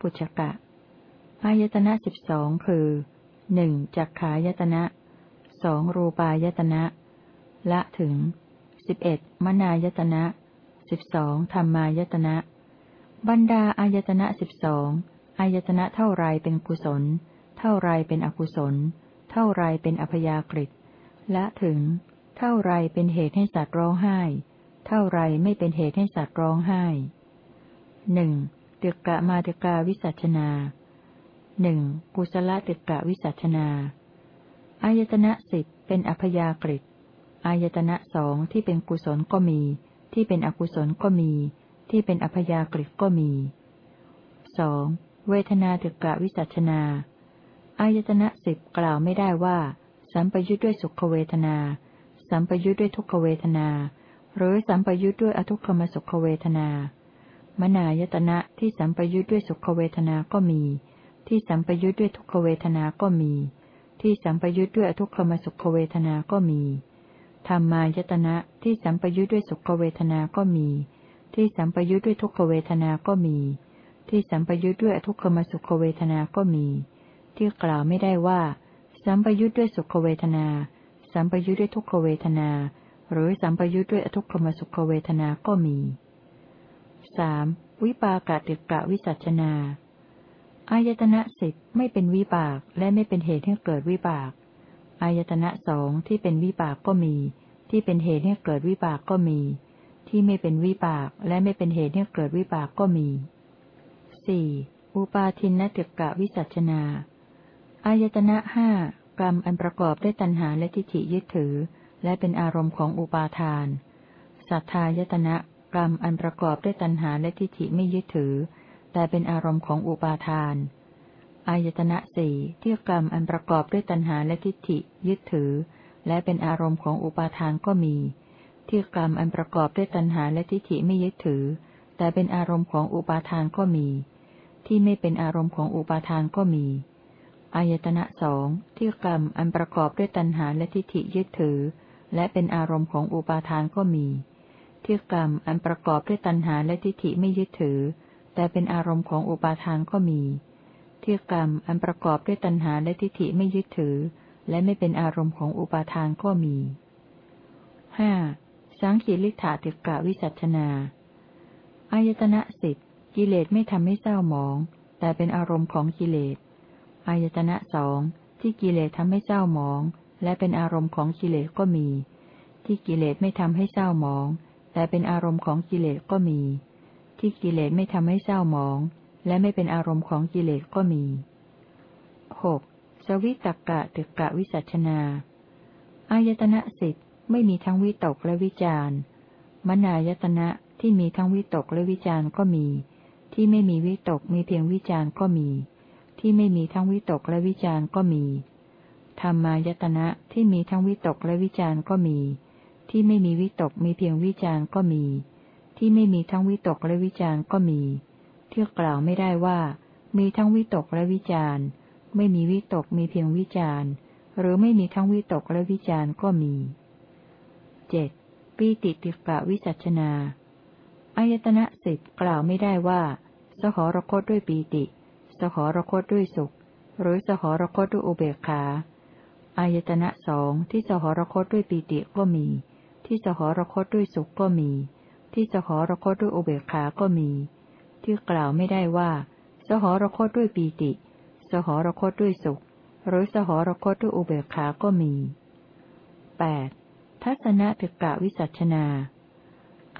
ปุจกะอายตนะสิบสองคือหนึ่งจักขายตนะสองรูปายตนะ ละถึงสิบเอ็ดมนายตนะสิบสองธรรมายตนะ บรรดาอายตนะสิบสองอายตนะเท่าไรเป็นกุศล เท่าไรเป็นอกุศล เท่าไรเป็นอพยากฤิละถึง เท่าไรเป็นเหตุให้สัตว์ร้องไห้ เท่าไรไม่เป็นเหตุให้สัตว์ร้องไห้หนึ่ง ตึกะมาตึกาวิสัชนาหนึ่งกุศลตึกะวิสัชนาอายตนะสิบเป็นอัพยากฤิอายตนะสองที่เป็นกุศลก็มี ที่เป็นอกุศลก็มี ที่เป็นอัพยากฤิก็มีสองเวทนาตึกกะวิสัชนาอายตนะสิบกล่าวไม่ได้ว่า สัมปยุทธ์ด้วยสุขเวทนา สัมปยุทธ์ด้วยทุกขเวทนา หรือสัมปยุทธ์ด้วยอทุกขมสุขเวทนา มนายตนะที่สัมปยุทธ์ด้วยสุขเวทนา ก็มี ที่สัมปยุทธ์ด้วยทุกขเวทนา ก็มี ที่สัมปยุทธ์ด้วยอทุกขมสุขเวทนา ก็มี ธรรมายตนะที่สัมปยุทธ์ด้วยสุขเวทนา ก็มี ที่สัมปยุทธ์ด้วยทุกขเวทนา ก็มี ที่สัมปยุทธ์ด้วยทุกขมสุขเวทนา ก็มี ที่กล่าวไม่ได้ว่า สัมปยุทธ์ด้วยสุขเวทนา สัมปยุทธ์ด้วยทุกขเวทนา หรือสัมปยุทธ์ด้วยทุกขมสุขเวทนา ก็มี สวิปากติกะวิสัชนาอายตนะสิบไม่เป็นวิบากและไม่เป็นเหตุให้เกิดวิบากอายตนะสองที่เป็นวิบากก็มี ที่เป็นเหตุให้เกิดวิบากก็มี ที่ไม่เป็นวิบากและไม่เป็นเหตุให้เกิดวิบากก็มีสี่อุปาทินนติกะวิสัชนาอายตนะห้ากรรมอันประกอบด้วยตัณหาและทิฏฐิยึดถือ และเป็นอารมณ์ของอุปาทาน สัทธายตนะ กรรมอันประกอบด้วยตัณหาและทิฏฐิไม่ยึดถือ แต่เป็นอารมณ์ของอุปาทาน อายตนะสี่ที่กรรมอันประกอบด้วยตัณหาและทิฏฐิยึดถือ และเป็นอารมณ์ของอุปาทานก็มี ที่กรรมอันประกอบด้วยตัณหาและทิฏฐิไม่ยึดถือ แต่เป็นอารมณ์ของอุปาทานก็มี ที่ไม่เป็นอารมณ์ของอุปาทานก็มีอายตนะสองที่กรรมอันประกอบด้วยตัณหาและทิฏฐิยึดถือ และเป็นอารมณ์ของอุปาทานก็มี ที่กรรมอันประกอบด้วยตัณหาและทิฏฐิไม่ยึดถือ แต่เป็นอารมณ์ของอุปาทานก็มี ที่กรรมอันประกอบด้วยตัณหาและทิฏฐิไม่ยึดถือ และไม่เป็นอารมณ์ของอุปาทานก็มีห้าสังขีริธาติกะวิสัชนาอายตนะสิบกิเลสไม่ทำให้เศร้าหมอง แต่เป็นอารมณ์ของกิเลสอายตนะสองที่กิเลสทำให้เศร้าหมอง และเป็นอารมณ์ของกิเลสก็มี ที่กิเลสไม่ทำให้เศร้าหมอง แต่เป็นอารมณ์ของกิเลสก็มี ที่กิเลสไม่ทำให้เศร้าหมอง และไม่เป็นอารมณ์ของกิเลสก็มีหกสวิตกะตึกะวิสัชนาอายตนะสิบไม่มีทั้งวิตกและวิจารมนายตนะที่มีทั้งวิตกและวิจารก็มี ที่ไม่มีวิตกมีเพียงวิจารก็มี ที่ไม่มีทั้งวิตกและวิจารก็มีธรรมายตนะที่มีทั้งวิตกและวิจารก็มี ที่ไม่มีวิตกมีเพียงวิจารก็มี ที่ไม่มีทั้งวิตกและวิจารก็มีที่กล่าวไม่ได้ว่า มีทั้งวิตกและวิจารไม่มีวิตกมีเพียงวิจารหรือไม่มีทั้งวิตกและวิจารก็มีเจ็ดปีติติกะวิจัชนาอายตนะสิบกล่าวไม่ได้ว่า สหรคตด้วยปีติ สหรคตด้วยสุข หรือสหรคตด้วยอุเบกขาอายตนะสองที่สหรคตด้วยปีติก็มี ที่สหรคตด้วยสุขก็มี ที่สหรคตด้วยอุเบกขาก็มี ที่กล่าวไม่ได้ว่า สหรคตด้วยปีติ สหรคตด้วยสุข หรือสหรคตด้วยอุเบกขาก็มีแปดทัศนะตึกะวิสัชนา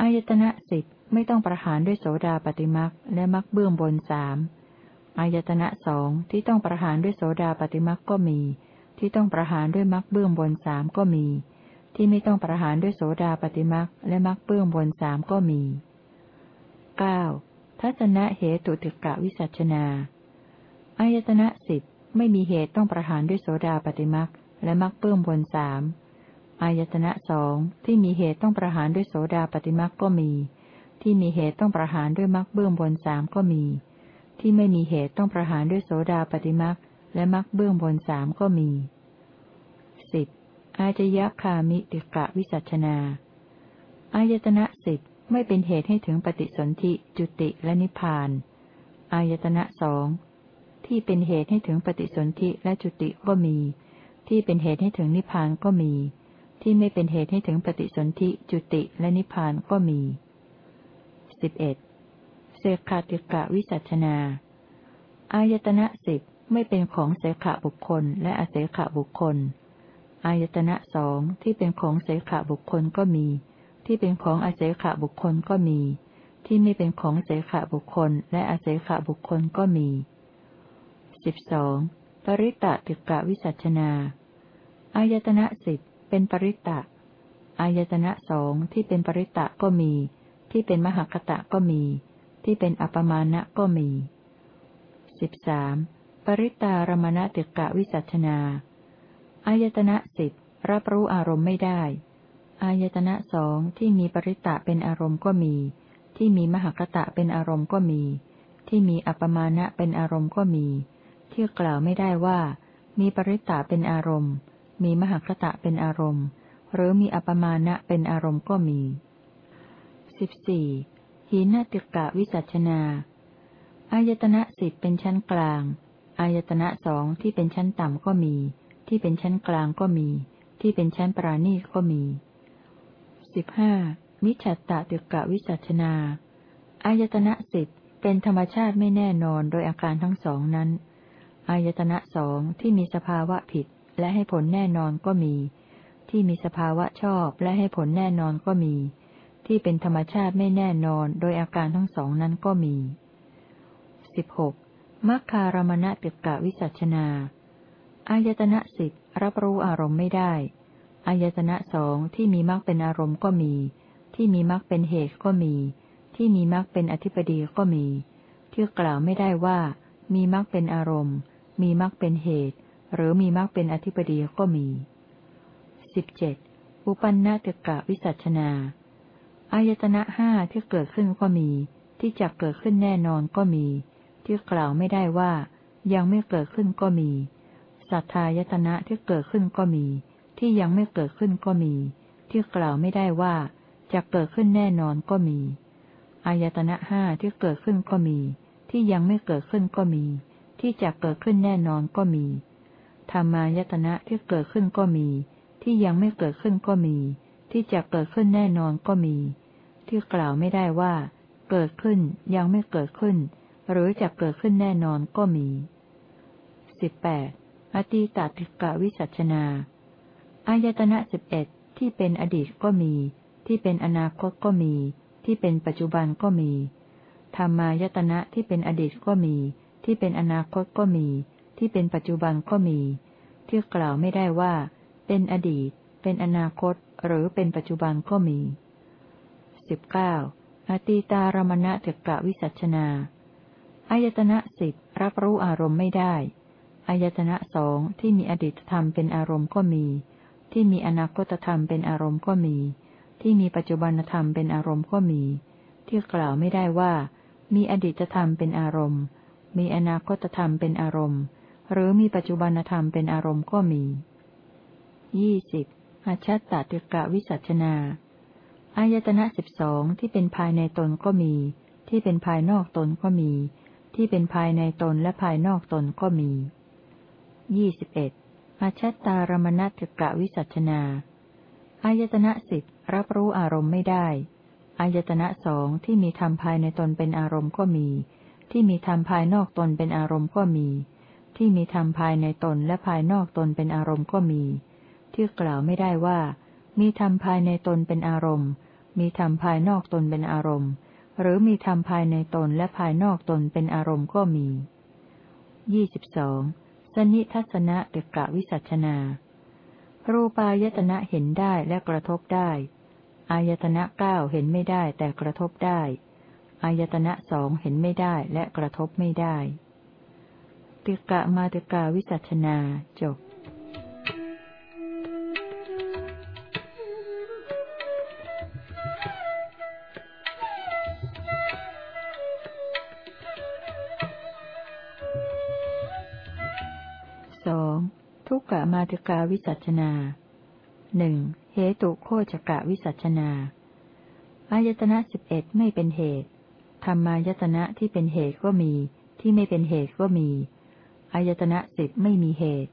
อายตนะสิบไม่ต้องประหารด้วยโสดาปฏิมักและมักเบื้องบนสามอายตนะสองที่ต้องประหารด้วยโสดาปฏิมักก็มี ที่ต้องประหารด้วยมักเบื้องบนสามก็มี ที่ไม่ต้องประหารด้วยโสดาปฏิมักและมักเบื้องบนสามก็มีเก้าทัศนะเหตุติกะวิสัชนา อายตนะสิบไม่มีเหตุต้องประหารด้วยโสดาปฏิมักและมักเปื้มบนสามอายตนะสองที่มีเหตุต้องประหารด้วยโสดาปฏิมักก็มี ที่มีเหตุต้องประหารด้วยมักเบื้องบนสามก็มี ที่ไม่มีเหตุต้องประหารด้วยโสดาปฏิมักและมักเบื้องบนสามก็มี อาจยคามิติกะวิสัชนา อายตนะสิบไม่เป็นเหตุให้ถึงปฏิสนธิจุติและนิพพาน อายตนะสองที่เป็นเหตุให้ถึงปฏิสนธิและจุติก็มี ที่เป็นเหตุให้ถึงนิพพานก็มี ที่ไม่เป็นเหตุให้ถึงปฏิสนธิจุติและนิพพานก็มีสิบเอ็ดเสกขาติกะวิสัชนา อายตนะสิบไม่เป็นของเสขบุคคลและอเสขบุคคล อายตนะสองที่เป็นของเสขบุคคลก็มี ที่เป็นของอเสขบุคคลก็มี ที่ไม่เป็นของเสขบุคคล และอเสขบุคคลก็มีสิบสองปริตตติกะวิสัชนาอายตนะสิบเป็นปริตตะอายตนะสองที่เป็นปริตตะก็มี ที่เป็นมหคตะก็มี ที่เป็นอัปมาณะก็มีสิบสามปริตารมณติกะวิสัชนา อายตนะสิบรับรู้อารมณ์ไม่ได้ อายตนะสองที่มีปริตะเป็นอารมณ์ก็มี ที่มีมหคตะเป็นอารมณ์ก็มี ที่มีอัปมาณะเป็นอารมณ์ก็มี ที่กล่าวไม่ได้ว่า มีปริตตาเป็นอารมณ์ มีมหคตะเป็นอารมณ์ หรือมีอัปมาณะเป็นอารมณ์ก็มีสิบสี่หินติกะวิสัชนา อายตนะสิบเป็นชั้นกลาง อายตนะสองที่เป็นชั้นต่ำก็มี ที่เป็นชั้นกลางก็มี ที่เป็นชั้นปราณีก็มีสิบห้ามิจฉตติกะวิสัชนา อายตนะสิบเป็นธรรมชาติไม่แน่นอนโดยอาการทั้งสองนั้น อายตนะสองที่มีสภาวะผิดและให้ผลแน่นอนก็มี ที่มีสภาวะชอบและให้ผลแน่นอนก็มี ที่เป็นธรรมชาติไม่แน่นอนโดยอาการทั้งสองนั้นก็มีสิบหกมัคคารมณติกะวิสัชนา อายตนะสิบรับรู้อารมณ์ไม่ได้ อายตนะสองที่มีมรรคเป็นอารมณ์ก็มี ที่มีมรรคเป็นเหตุก็มี ที่มีมรรคเป็นอธิปดีก็มี ที่กล่าวไม่ได้ว่า มีมรรคเป็นอารมณ์ มีมรรคเป็นเหตุ หรือมีมรรคเป็นอธิปดีก็มีสิบเจ็ดอุปันนาตกะวิสัชนา อายตนะห้าที่เกิดขึ้นก็มี ที่จะเกิดขึ้นแน่นอนก็มี ที่กล่าวไม่ได้ว่า ยังไม่เกิดขึ้นก็มี สัทธายตนะที่เกิดขึ้นก็มี ที่ยังไม่เกิดขึ้นก็มี ที่กล่าวไม่ได้ว่า จะเกิดขึ้นแน่นอนก็มี อายตนะห้าที่เกิดขึ้นก็มี ที่ยังไม่เกิดขึ้นก็มี ที่จะเกิดขึ้นแน่นอนก็มี ธรรมายตนะที่เกิดขึ้นก็มี ที่ยังไม่เกิดขึ้นก็มี ที่จะเกิดขึ้นแน่นอนก็มี ที่กล่าวไม่ได้ว่า เกิดขึ้นยังไม่เกิดขึ้น หรือจะเกิดขึ้นแน่นอนก็มีสิบแปด อตีตติกะวิสัชนา อายตนะสิบเอ็ดที่เป็นอดีตก็มี ที่เป็นอนาคตก็มี ที่เป็นปัจจุบันก็มี ธรรมายตนะที่เป็นอดีตก็มี ที่เป็นอนาคตก็มี ที่เป็นปัจจุบันก็มี ที่กล่าวไม่ได้ว่า เป็นอดีต เป็นอนาคต หรือเป็นปัจจุบันก็มีสิบเก้าอตีตารมณะเถกะวิสัชนา อายตนะสิบรับรู้อารมณ์ไม่ได้ อายตนะสองที่มีอดีตธรรมเป็นอารมณ์ก็มี ที่มีอนาคตธรรมเป็นอารมณ์ก็มี ที่มีปัจจุบันธรรมเป็นอารมณ์ก็มี ที่กล่าวไม่ได้ว่า มีอดีตธรรมเป็นอารมณ์ มีอนาคตธรรมเป็นอารมณ์ หรือมีปัจจุบันธรรมเป็นอารมณ์ก็มียี่สิบอาชัตตติกะวิสัชนาอายตนะสิบสองที่เป็นภายในตนก็มี ที่เป็นภายนอกตนก็มี ที่เป็นภายในตนและภายนอกตนก็มี ยี่สิบเอ็ดอาชัตตารมณติกะวิสัชนา อายตนะสิบรับรู้อารมณ์ไม่ได้ อายตนะสองที่มีธรรมภายในตนเป็นอารมณ์ก็มี ที่มีธรรมภายนอกตนเป็นอารมณ์ก็มี ที่มีธรรมภายในตนและภายนอกตนเป็นอารมณ์ก็มี ที่กล่าวไม่ได้ว่า มีธรรมภายในตนเป็นอารมณ์ มีธรรมภายนอกตนเป็นอารมณ์ หรือมีธรรมภายในตนและภายนอกตนเป็นอารมณ์ก็มียี่สิบสอง สนิทัศนะเกกะวิสัชนา รูปายตนะเห็นได้และกระทบได้ อายตนะเก้าเห็นไม่ได้แต่กระทบได้ อายตนะสองเห็นไม่ได้และกระทบไม่ได้ติกะมาติกาวิสัชนาจบ ทุกกะมาติกาวิสัชนาหนึ่งเหตุโคจกะวิสัชนาอายตนะสิบเอ็ดไม่เป็นเหตุ ธรรมายตนะที่เป็นเหตุก็มี ที่ไม่เป็นเหตุก็มี อายตนะสิบไม่มีเหตุ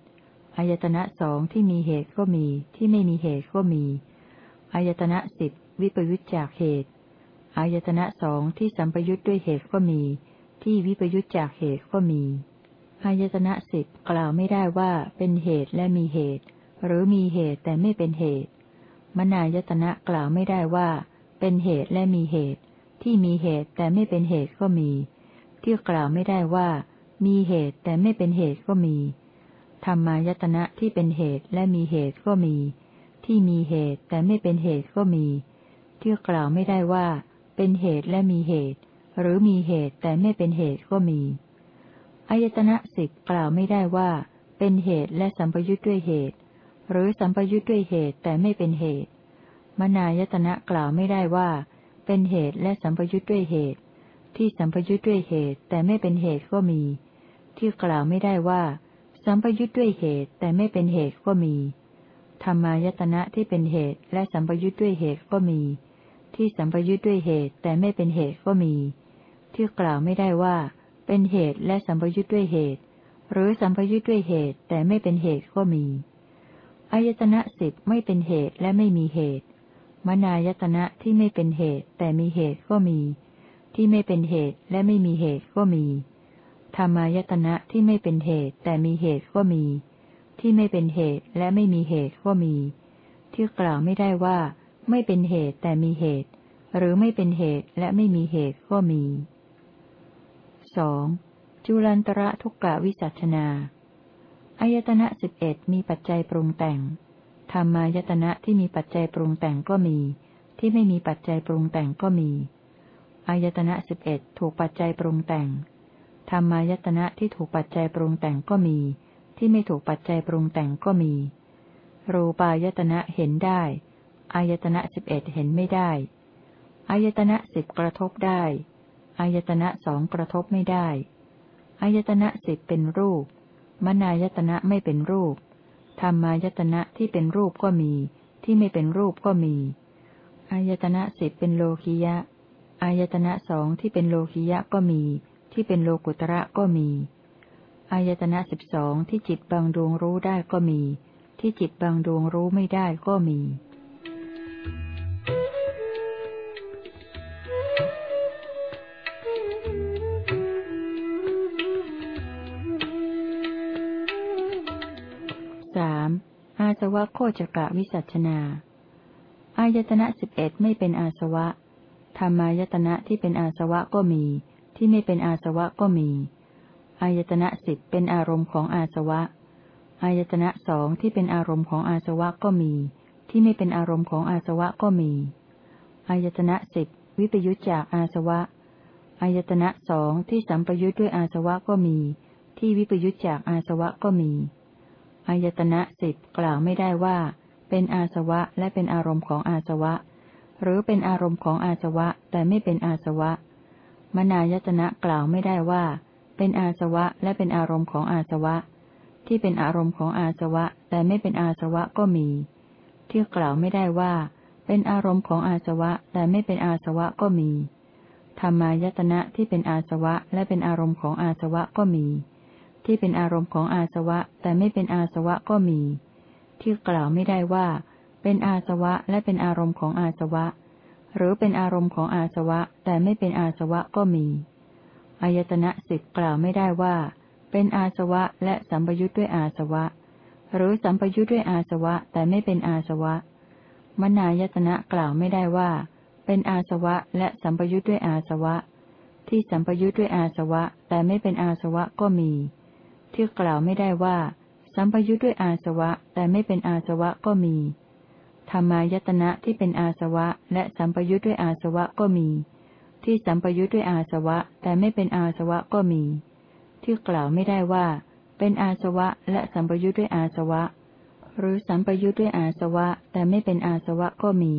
อายตนะสองที่มีเหตุก็มี ที่ไม่มีเหตุก็มี อายตนะสิบวิปยุจจากเหตุ อายตนะสองที่สัมปยุจด้วยเหตุก็มี ที่วิปยุจจากเหตุก็มี อายตนะสิบกล่าวไม่ได้ว่าเป็นเหตุและมีเหตุ หรือมีเหตุแต่ไม่เป็นเหตุ มนายตนะกล่าวไม่ได้ว่า เป็นเหตุและมีเหตุ ที่มีเหตุแต่ไม่เป็นเหตุก็มี ที่กล่าวไม่ได้ว่า มีเหตุแต่ไม่เป็นเหตุก็มี ธรรมายตนะที่เป็นเหตุและมีเหตุก็มี ที่มีเหตุแต่ไม่เป็นเหตุก็มี ที่กล่าวไม่ได้ว่า เป็นเหตุและมีเหตุ หรือมีเหตุแต่ไม่เป็นเหตุก็มี อายตนะสิบกล่าวไม่ได้ว่า เป็นเหตุและสัมปยุทธ์ด้วยเหตุ หรือสัมปยุทธ์ด้วยเหตุแต่ไม่เป็นเหตุ มนายตนะกล่าวไม่ได้ว่า เป็นเหตุและสัมปยุทธ์ด้วยเหตุ ที่สัมปยุทธ์ด้วยเหตุแต่ไม่เป็นเหตุก็มี ที่กล่าวไม่ได้ว่า สัมปยุทธ์ด้วยเหตุแต่ไม่เป็นเหตุก็มี ธรรมายตนะที่เป็นเหตุและสัมปยุทธ์ด้วยเหตุก็มี ที่สัมปยุทธ์ด้วยเหตุแต่ไม่เป็นเหตุก็มี ที่กล่าวไม่ได้ว่า เป็นเหตุและสัมปยุทธ์ด้วยเหตุ หรือสัมปยุทธ์ด้วยเหตุแต่ไม่เป็นเหตุก็มีอายตนะสิบไม่เป็นเหตุและไม่มีเหตุ มนายตนะที่ไม่เป็นเหตุแต่มีเหตุก็มี ที่ไม่เป็นเหตุและไม่มีเหตุก็มี ธรรมายตนะที่ไม่เป็นเหตุแต่มีเหตุก็มี ที่ไม่เป็นเหตุและไม่มีเหตุก็มี ที่กล่าวไม่ได้ว่า ไม่เป็นเหตุแต่มีเหตุ หรือไม่เป็นเหตุและไม่มีเหตุก็มี สองจุลันตระทุกกะวิสัชนาอายตนะสิบเอ็ดมีปัจจัยปรุงแต่ง ธรรมายตนะที่มีปัจจัยปรุงแต่งก็มี ที่ไม่มีปัจจัยปรุงแต่งก็มีอายตนะสิบเอ็ดถูกปัจจัยปรุงแต่ง ธรรมายตนะที่ถูกปัจจัยปรุงแต่งก็มี ที่ไม่ถูกปัจจัยปรุงแต่งก็มี รูปายตนะเห็นได้อายตนะสิบเอ็ดเห็นไม่ได้อายตนะสิบกระทบได้ อายตนะสองกระทบไม่ได้ อายตนะสิบเป็นรูป มนายตนะไม่เป็นรูป ธรรมายตนะที่เป็นรูปก็มี ที่ไม่เป็นรูปก็มี อายตนะสิบเป็นโลคิยะ อายตนะสองที่เป็นโลคิยะก็มี ที่เป็นโลกุตระก็มี อายตนะสิบสองที่จิตบางดวงรู้ได้ก็มี ที่จิตบางดวงรู้ไม่ได้ก็มี วะโคจกะวิสัชนา อายตนะสิบเอ็ดไม่เป็นอาสวะ ธรรมายตนะที่เป็นอาสวะก็มี ที่ไม่เป็นอาสวะก็มี อายตนะสิบเป็นอารมณ์ของอาสวะ อายตนะสองที่เป็นอารมณ์ของอาสวะก็มี ที่ไม่เป็นอารมณ์ของอาสวะก็มี อายตนะสิบวิปยุจจากอาสวะ อายตนะสองที่สัมปยุจด้วยอาสวะก็มี ที่วิปยุจจากอาสวะก็มี อายตนะสิบกล่าวไม่ได้ว่า เป็นอาสวะและเป็นอารมณ์ของอาสวะ หรือเป็นอารมณ์ของอาสวะแต่ไม่เป็นอาสวะ มนายตนะกล่าวไม่ได้ว่า เป็นอาสวะและเป็นอารมณ์ของอาสวะ ที่เป็นอารมณ์ของอาสวะแต่ไม่เป็นอาสวะก็มี ที่กล่าวไม่ได้ว่า เป็นอารมณ์ของอาสวะแต่ไม่เป็นอาสวะก็มีธรรมายตนะที่เป็นอาสวะและเป็นอารมณ์ของอาสวะก็มี ที่เป็นอารมณ์ของอาสวะแต่ไม่เป็นอาสวะก็มี ที่กล่าวไม่ได้ว่า เป็นอาสวะและเป็นอารมณ์ของอาสวะ หรือเป็นอารมณ์ของอาสวะแต่ไม่เป็นอาสวะก็มีอายตนะสิบกล่าวไม่ได้ว่า เป็นอาสวะและสัมปยุทธ์ด้วยอาสวะ หรือสัมปยุทธ์ด้วยอาสวะแต่ไม่เป็นอาสวะ มนายตนะกล่าวไม่ได้ว่า เป็นอาสวะและสัมปยุทธ์ด้วยอาสวะ ที่สัมปยุทธ์ด้วยอาสวะแต่ไม่เป็นอาสวะก็มี ที่กล่าวไม่ได้ว่า สัมปยุทธ์ด้วยอาสวะแต่ไม่เป็นอาสวะก็มี ธรรมายตนะที่เป็นอาสวะ และสัมปยุทธ์ด้วยอาสวะก็มี ที่สัมปยุทธ์ด้วยอาสวะ แต่ไม่เป็นอาสวะก็มี ที่กล่าวไม่ได้ว่า เป็นอาสวะ และสัมปยุทธ์ด้วยอาสวะ หรือสัมปยุทธ์ด้วยอาสวะ แต่ไม่เป็นอาสวะก็มี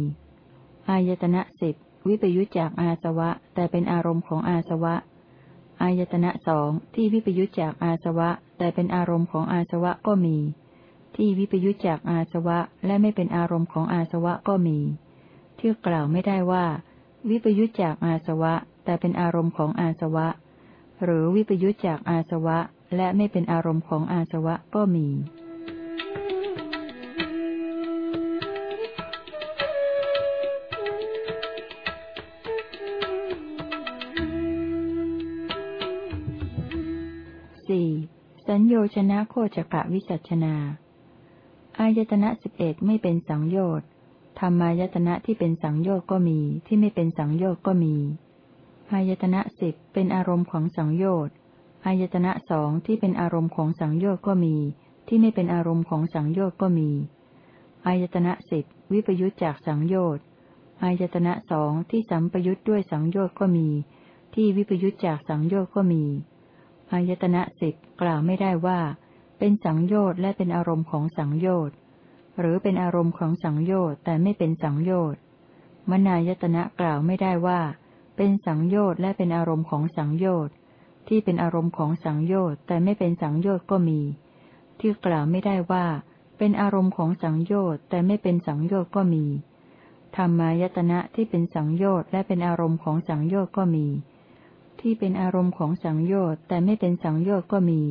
อายตนะสิบวิปยุทธจากอาสวะ แต่เป็นอารมณ์ของอาสวะ อายตนะสองที่วิปยุจจากอาสวะ แต่เป็นอารมณ์ของอาสวะก็มี ที่วิปยุจจากอาสวะและไม่เป็นอารมณ์ของอาสวะก็มี ที่กล่าวไม่ได้ว่า วิปยุจจากอาสวะ แต่เป็นอารมณ์ของอาสวะ หรือวิปยุจจากอาสวะ และไม่เป็นอารมณ์ของอาสวะก็มี ชนะโคจกะวิสัชนา อายตนะสิบเอ็ดไม่เป็นสังโยชน์ธรรมายตนะที่เป็นสังโยชน์ก็มี ที่ไม่เป็นสังโยชน์ก็มี อายตนะสิบเป็นอารมณ์ของสังโยชน์ อายตนะสองที่เป็นอารมณ์ของสังโยชน์ก็มี ที่ไม่เป็นอารมณ์ของสังโยชน์ก็มี อายตนะสิบวิปยุตจากสังโยชน์ อายตนะสองที่สัมปยุตด้วยสังโยชน์ก็มี ที่วิปยุตจากสังโยชน์ก็มี อายตนะสิบกล่าวไม่ได้ว่า เป็นสังโยชน์และเป็นอารมณ์ของสังโยชน์ หรือเป็นอารมณ์ของสังโยชน์แต่ไม่เป็นสังโยชน์มนายตนะกล่าวไม่ได้ว่า เป็นสังโยชน์และเป็นอารมณ์ของสังโยชน์ที่เป็นอารมณ์ของสังโยชน์แต่ไม่เป็นสังโยชน์ก็มี ที่กล่าวไม่ได้ว่า เป็นอารมณ์ของสังโยชน์แต่ไม่เป็นสังโยชน์ก็มีธรรมายตนะที่เป็นสังโยชน์และเป็นอารมณ์ของสังโยชน์ก็มี ที่เป็นอารมณ์ของสังโยชน์แต่ไม่เป็นสังโยชน์ก็มี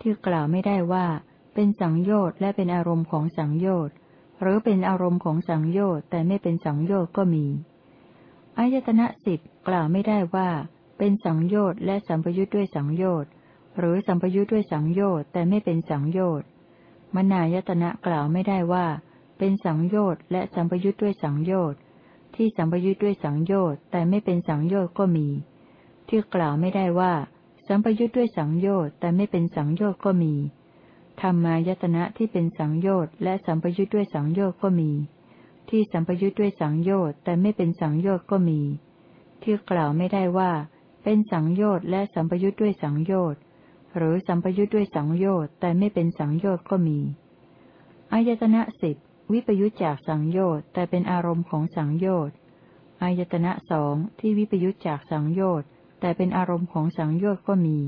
ที่กล่าวไม่ได้ว่า เป็นสังโยชน์และเป็นอารมณ์ของสังโยชน์หรือเป็นอารมณ์ของสังโยชน์แต่ไม่เป็นสังโยชน์ก็มีอายตนะสิบกล่าวไม่ได้ว่า เป็นสังโยชน์และสัมปยุทธ์ด้วยสังโยชน์หรือสัมปยุทธ์ด้วยสังโยชน์แต่ไม่เป็นสังโยชน์มนายตนะกล่าวไม่ได้ว่า เป็นสังโยชน์และสัมปยุทธ์ด้วยสังโยชน์ที่สัมปยุทธ์ด้วยสังโยชน์แต่ไม่เป็นสังโยชน์ก็มี ที่กล่าวไม่ได้ว่า สัมปยุทธ์ด้วยสังโยชน์แต่ไม่เป็นสังโยชน์ก็มี ธรรมายตนะที่เป็นสังโยชน์และสัมปยุทธ์ด้วยสังโยชน์ก็มี ที่สัมปยุทธ์ด้วยสังโยชน์แต่ไม่เป็นสังโยชน์ก็มี ที่กล่าวไม่ได้ว่า เป็นสังโยชน์และสัมปยุทธ์ด้วยสังโยชน์หรือสัมปยุทธ์ด้วยสังโยชน์แต่ไม่เป็นสังโยชน์ก็มีอายตนะสิบวิปยุทธจากสังโยชน์แต่เป็นอารมณ์ของสังโยชน์อายตนะสองที่วิปยุทธจากสังโยชน์ แต่เป็นอารมณ์ของสังโยชน์ก็มี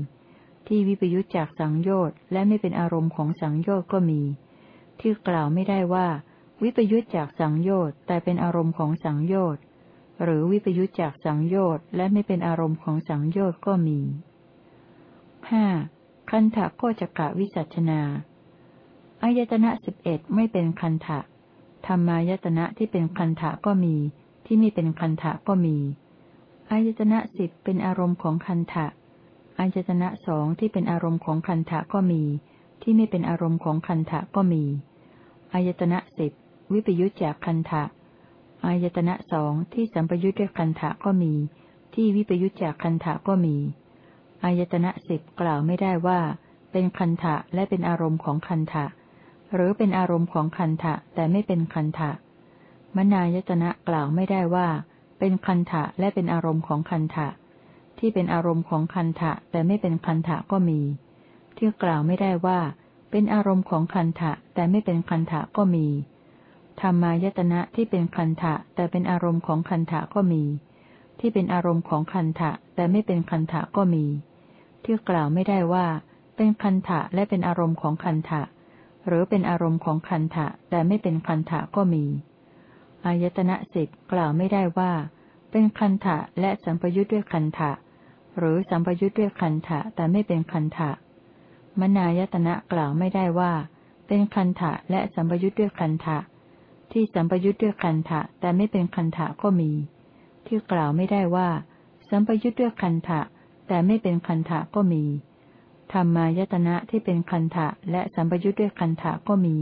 ที่วิปยุจจากสังโยชน์และไม่เป็นอารมณ์ของสังโยชน์ก็มี ที่กล่าวไม่ได้ว่า วิปยุจจากสังโยชน์แต่เป็นอารมณ์ของสังโยชน์หรือวิปยุจจากสังโยชน์และไม่เป็นอารมณ์ของสังโยชน์ก็มีห้าคันถะโคจกะวิสัชนาอายตนะสิบเอ็ดไม่เป็นคันถะธรรมายตนะที่เป็นคันถะก็มี ที่ไม่เป็นคันถะก็มี อายตนะสิบเป็นอารมณ์ของคันถะอายตนะสองที่เป็นอารมณ์ของคันทะก็มี ที่ไม่เป็นอารมณ์ของคันทะก็มีอายตนะสิบวิปยุจจากคันทะอายตนะสองที่สัมปยุจด้วยคันทะก็มี ที่วิปยุจจากคันทะก็มีอายตนะสิบกล่าวไม่ได้ว่า เป็นคันทะและเป็นอารมณ์ของคันทะหรือเป็นอารมณ์ของคันทะแต่ไม่เป็นคันทะมนายตนะกล่าวไม่ได้ว่า เป็นคันทะและเป็นอารมณ์ของคันทะที่เป็นอารมณ์ของคันทะแต่ไม่เป็นคันทะก็มี ที่กล่าวไม่ได้ว่า เป็นอารมณ์ของคันทะแต่ไม่เป็นคันทะก็มี ธรรมายตนะที่เป็นคันทะแต่เป็นอารมณ์ของคันทะก็มี ที่เป็นอารมณ์ของคันทะแต่ไม่เป็นคันทะก็มี ที่กล่าวไม่ได้ว่า เป็นคันทะและเป็นอารมณ์ของคันทะหรือเป็นอารมณ์ของคันทะแต่ไม่เป็นคันทะก็มี อายตนะสิบกล่าวไม่ได้ว่า เป็นคันทะและสัมปยุทธ์ด้วยคันทะหรือสัมปยุทธ์ด้วยคันทะแต่ไม่เป็นคันทะมนายตนะกล่าวไม่ได้ว่า เป็นคันทะและสัมปยุทธ์ด้วยคันทะที่สัมปยุทธ์ด้วยคันทะแต่ไม่เป็นคันทะก็มี ที่กล่าวไม่ได้ว่า สัมปยุทธ์ด้วยคันทะแต่ไม่เป็นคันทะก็มีธรรมายตนะที่เป็นคันทะและสัมปยุทธ์ด้วยคันทะก็มี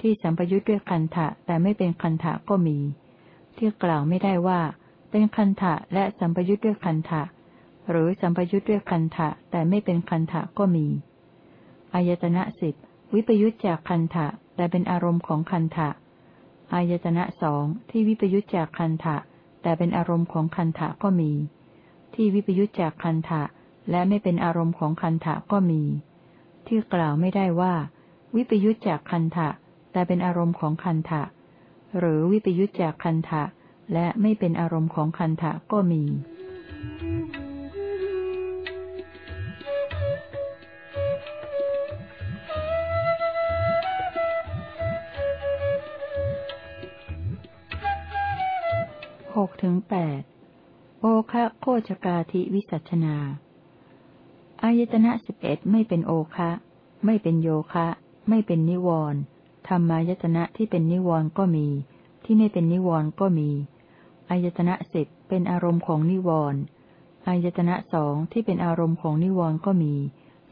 ที่สัมปยุทธ์ด้วยคันทะแต่ไม่เป็นคันทะก็มี ที่กล่าวไม่ได้ว่า เป็นคันทะและสัมปยุทธ์ด้วยคันทะหรือสัมปยุทธ์ด้วยคันทะแต่ไม่เป็นคันทะก็มีอายตนะสิบวิปยุทธจากคันทะแต่เป็นอารมณ์ของคันทะอายตนะสองที่วิปยุทธจากคันทะแต่เป็นอารมณ์ของคันทะก็มี ที่วิปยุทธจากคันทะและไม่เป็นอารมณ์ของคันทะก็มี ที่กล่าวไม่ได้ว่า วิปยุทธจากคันทะ แต่เป็นอารมณ์ของคันทะหรือวิปยุทธจากคันทะและไม่เป็นอารมณ์ของคันทะก็มี หกถึงแปดโอคะโคจกาธิวิสัชนาอายตนะสิบเอ็ดไม่เป็นโอคะ ไม่เป็นโยคะ ไม่เป็นนิวรณ์ ธรรมายตนะที่เป็นนิวรณ์ก็มี ที่ไม่เป็นนิวรณ์ก็มี อายตนะสิบเป็นอารมณ์ของนิวรณ์อายตนะสองที่เป็นอารมณ์ของนิวรณ์ก็มี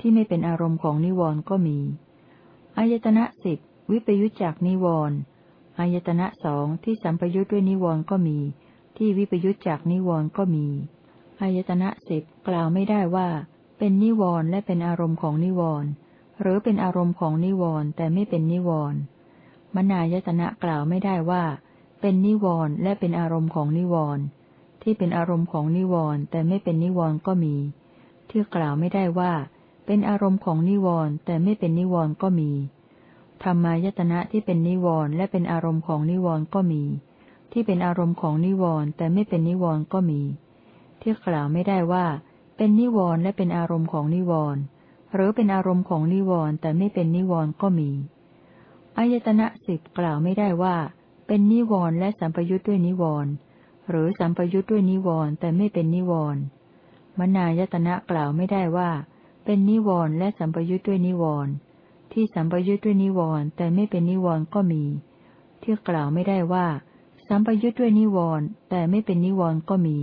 ที่ไม่เป็นอารมณ์ของนิวรณ์ก็มี อายตนะสิบวิปยุจจากนิวรณ์อายตนะสองที่สัมปยุจด้วยนิวรณ์ก็มี ที่วิปยุจจากนิวรณ์ก็มีอายตนะสิบกล่าวไม่ได้ว่า เป็นนิวรณ์และเป็นอารมณ์ของนิวรณ์ หรือเป็นอารมณ์ของนิวรณ์แต่ไม่เป็นนิวรณ์มนายตนะกล่าวไม่ได้ว่า เป็นนิวรณ์และเป็นอารมณ์ของนิวรณ์ที่เป็นอารมณ์ของนิวรณ์แต่ไม่เป็นนิวรณ์ก็มี ที่กล่าวไม่ได้ว่า เป็นอารมณ์ของนิวรณ์แต่ไม่เป็นนิวรณ์ก็มีธรรมายตนะที่เป็นนิวรณ์และเป็นอารมณ์ของนิวรณ์ก็มี ที่เป็นอารมณ์ของนิวรณ์แต่ไม่เป็นนิวรณ์ก็มี ที่กล่าวไม่ได้ว่า เป็นนิวรณ์และเป็นอารมณ์ของนิวรณ์ หรือเป็นอารมณ์ของนิวรณ์แต่ไม่เป็นนิวรณ์ก็มีอายตนะสิบกล่าวไม่ได้ว่า เป็นนิวรณ์และสัมปยุทธ์ด้วยนิวรณ์หรือสัมปยุทธ์ด้วยนิวรณ์แต่ไม่เป็นนิวรณ์มนายตนะกล่าวไม่ได้ว่า เป็นนิวรณ์และสัมปยุทธ์ด้วยนิวรณ์ที่สัมปยุทธ์ด้วยนิวรณ์แต่ไม่เป็นนิวรณ์ก็มี ที่กล่าวไม่ได้ว่า สัมปยุทธ์ด้วยนิวรณ์แต่ไม่เป็นนิวรณ์ก็มี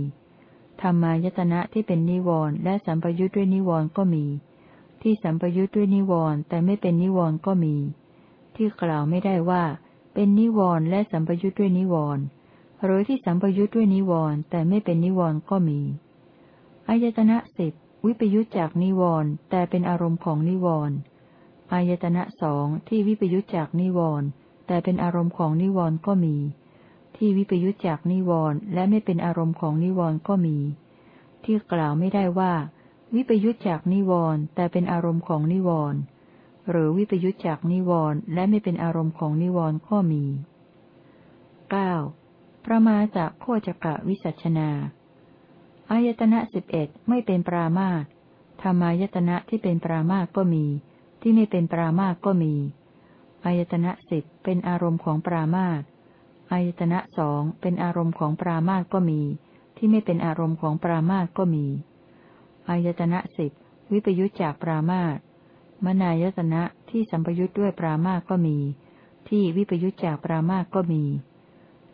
ธรรมายตนะที่เป็นนิวรณ์และสัมปยุทธ์ด้วยนิวรณ์ก็มี ที่สัมปยุทธ์ด้วยนิวรณ์แต่ไม่เป็นนิวรณ์ก็มี ที่กล่าวไม่ได้ว่า เป็นนิวรณ์และสัมปยุทธ์ด้วยนิวรณ์หรือที่สัมปยุทธ์ด้วยนิวรณ์แต่ไม่เป็นนิวรณ์ก็มีอายตนะสิบวิปยุทธจากนิวรณ์แต่เป็นอารมณ์ของนิวรณ์อายตนะสองที่วิปยุจจากนิวรณ์แต่เป็นอารมณ์ของนิวรณ์ก็มี ที่วิปยุจจากนิวรณ์และไม่เป็นอารมณ์ของนิวรณ์ก็มี ที่กล่าวไม่ได้ว่า วิปยุจจากนิวรณ์แต่เป็นอารมณ์ของนิวรณ์หรือวิปยุจจากนิวรณ์และไม่เป็นอารมณ์ของนิวรณ์ก็มีเก้าประมาจากโคจกะวิสัชนา อายตนะสิบเอ็ดไม่เป็นปรามาตธรรมายตนะที่เป็นปรามาตก็มี ที่ไม่เป็นปรามาก็มี อายตนะสิบเป็นอารมณ์ของปรามาตอายตนะสองเป็นอารมณ์ของปรามาตก็มี ที่ไม่เป็นอารมณ์ของปรามาตก็มี อายตนะสิบวิปยุจจากปรามาตมนายตนะที่สัมปยุจด้วยปรามาตก็มี ที่วิปยุจจากปรามาตก็มี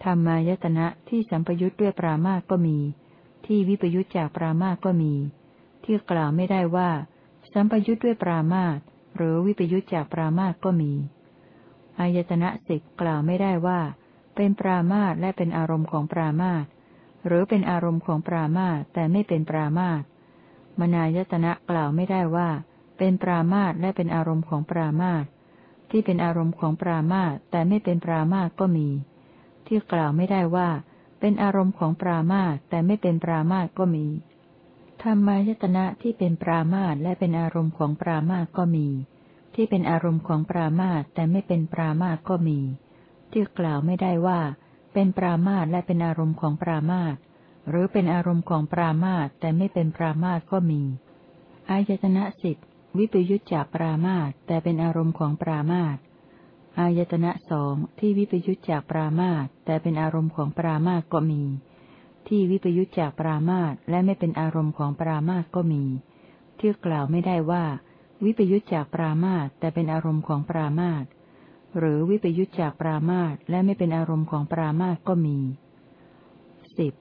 ธรรมายตนะที่สัมปยุจด้วยปรามาตก็มี ที่วิปยุจจากปรามาตก็มี ที่กล่าวไม่ได้ว่า สัมปยุจด้วยปรามาตหรือวิปยุจจากปรามาสก็มีอายตนะสิบกล่าวไม่ได้ว่า เป็นปรามาสและเป็นอารมณ์ของปรามาสหรือเป็นอารมณ์ของปรามาสแต่ไม่เป็นปรามาส มนายตนะกล่าวไม่ได้ว่า เป็นปรามาสและเป็นอารมณ์ของปรามาสที่เป็นอารมณ์ของปรามาสแต่ไม่เป็นปรามาสก็มี ที่กล่าวไม่ได้ว่า เป็นอารมณ์ของปรามาสแต่ไม่เป็นปรามาสก็มีธรรมายตนะที่เป็นปรามาตและเป็นอารมณ์ของปรามาตก็มี ที่เป็นอารมณ์ของปรามาตแต่ไม่เป็นปรามาตก็มี ที่กล่าวไม่ได้ว่า เป็นปรามาตและเป็นอารมณ์ของปรามาต หรือเป็นอารมณ์ของปรามาตแต่ไม่เป็นปรามาตก็มีอายตนะสิบวิปยุจจากปรามาตแต่เป็นอารมณ์ของปรามาตอายตนะสองที่วิปยุจจากปรามาตแต่เป็นอารมณ์ของปรามาตก็มี ที่วิปยุจจากปรามาตและไม่เป็นอารมณ์ของปรามาตก็มี ที่กล่าวไม่ได้ว่า วิปยุจจากปรามาตแต่เป็นอารมณ์ของปรามาตหรือวิปยุจจากปรามาตและไม่เป็นอารมณ์ของปรามาตก็มีสิบ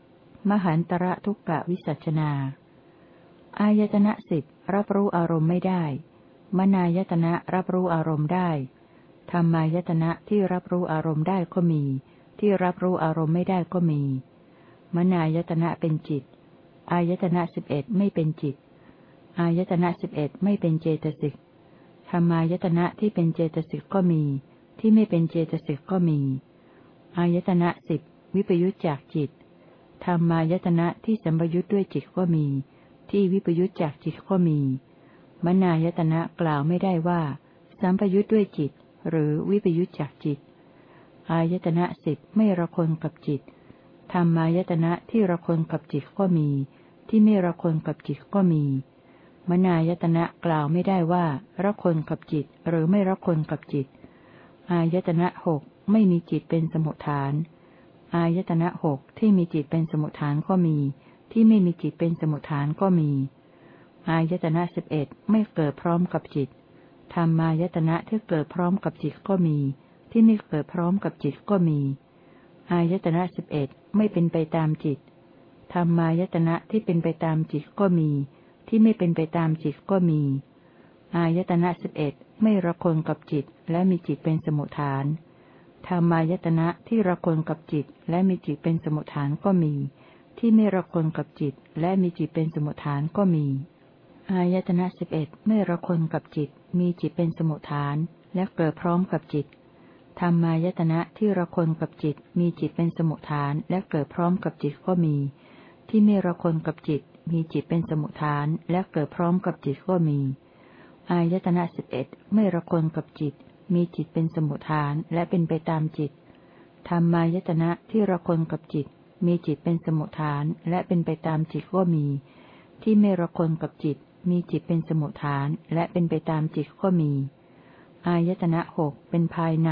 มหันตระทุกกะวิสัชนา อายตนะสิบรับรู้อารมณ์ไม่ได้ มนายตนะรับรู้อารมณ์ได้ ธรรมายตนะที่รับรู้อารมณ์ได้ก็มี ที่รับรู้อารมณ์ไม่ได้ก็มี มนายตนะเป็นจิต อายตนะสิบเอ็ดไม่เป็นจิต อายตนะสิบเอ็ดไม่เป็นเจตสิก ธรรมายตนะที่เป็นเจตสิกก็มี ที่ไม่เป็นเจตสิกก็มี อายตนะสิบวิปยุจจากจิต ธรรมายตนะที่สัมปยุจด้วยจิตก็มี ที่วิปยุจจากจิตก็มี มนายตนะกล่าวไม่ได้ว่า สัมปยุจด้วยจิต หรือวิปยุจจากจิต อายตนะสิบไม่ระคนกับจิต ธรรมายตนะที่ระคนกับจิตก็มี ที่ไม่ระคนกับจิตก็มี มนายตนะกล่าวไม่ได้ว่าระคนกับจิต หรือไม่ระคนกับจิต อายตนะหกไม่มีจิตเป็นสมุทฐาน อายตนะหกที่มีจิตเป็นสมุทฐานก็มี ที่ไม่มีจิตเป็นสมุทฐานก็มี อายตนะสิบเอ็ดไม่เกิดพร้อมกับจิต ธรรมายตนะที่เกิดพร้อมกับจิตก็มี ที่ไม่เกิดพร้อมกับจิตก็มี อายตนะสิบเอ็ดไม่เป็นไปตามจิต ธรรมายตนะที่เป็นไปตามจิตก็มี ที่ไม่เป็นไปตามจิตก็มี อายตนะสิบเอ็ดไม่ระคนกับจิตและมีจิตเป็นสมุทฐาน ธรรมายตนะที่ระคนกับจิตและมีจิตเป็นสมุทฐานก็มี ที่ไม่ระคนกับจิตและมีจิตเป็นสมุทฐานก็มี อายตนะสิบเอ็ดไม่ระคนกับจิต มีจิตเป็นสมุทฐานและเกิดพร้อมกับจิตธรรมายตนะที่ระคนกับจิต มีจิตเป็นสมุทฐานและเกิดพร้อมกับจิตก็มี ที่ไม่ระคนกับจิต มีจิตเป็นสมุทฐานและเกิดพร้อมกับจิตก็มี อายตนะสิบเอ็ดไม่ระคนกับจิต มีจิตเป็นสมุทฐานและเป็นไปตามจิต ธรรมายตนะที่ระคนกับจิต มีจิตเป็นสมุทฐานและเป็นไปตามจิตก็มี ที่ไม่ระคนกับจิต มีจิตเป็นสมุทฐานและเป็นไปตามจิตก็มี อายตนะหกเป็นภายใน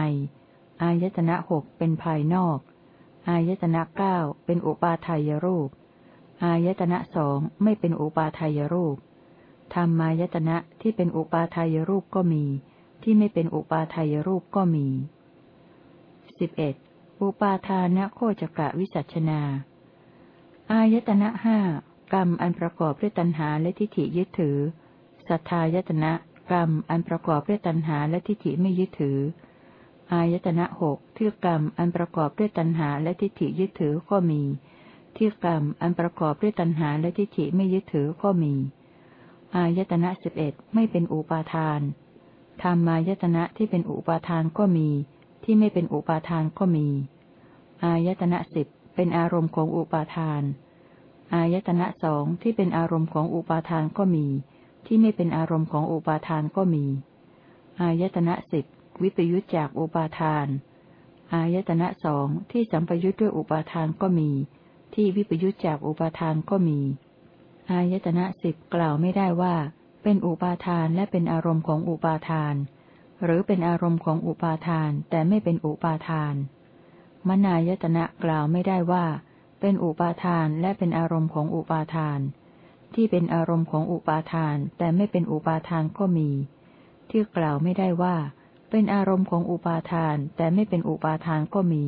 อายตนะหกเป็นภายนอก อายตนะเก้าเป็นอุปาทายรูป อายตนะสองไม่เป็นอุปาทายรูปธรรมายตนะที่เป็นอุปาทายรูปก็มี ที่ไม่เป็นอุปาทายรูปก็มีสิบเอ็ดอุปาทานะโคจกะวิสัชนา อายตนะห้ากรรมอันประกอบด้วยตัณหาและทิฏฐิยึดถือ สัทธายตนะกรรมอันประกอบด้วยตัณหาและทิฏฐิไม่ยึดถือ อายตนะหกที่กรรมอันประกอบด้วยตัณหาและทิฏฐิยึดถือก็มี ที่กรรมอันประกอบด้วยตัณหาและทิฏฐิไม่ยึดถือก็มี อายตนะสิบเอ็ดไม่เป็นอุปาทาน ธรรมายตนะที่เป็นอุปาทานก็มี ที่ไม่เป็นอุปาทานก็มี อายตนะสิบเป็นอารมณ์ของอุปาทาน อายตนะสองที่เป็นอารมณ์ของอุปาทานก็มี ที่ไม่เป็นอารมณ์ของอุปาทานก็มี อายตนะสิบวิปยุจจากอุปาทาน อายตนะสองที่สัมปยุจด้วยอุปาทานก็มี ที่วิปยุจจากอุปาทานก็มี อายตนะสิบกล่าวไม่ได้ว่า เป็นอุปาทานและเป็นอารมณ์ของอุปาทาน หรือเป็นอารมณ์ของอุปาทานแต่ไม่เป็นอุปาทาน มนายตนะกล่าวไม่ได้ว่า เป็นอุปาทานและเป็นอารมณ์ของอุปาทาน ที่เป็นอารมณ์ของอุปาทานแต่ไม่เป็นอุปาทานก็มี ที่กล่าวไม่ได้ว่า เป็นอารมณ์ของอุปาทานแต่ไม่เป็นอุปาทานก็มี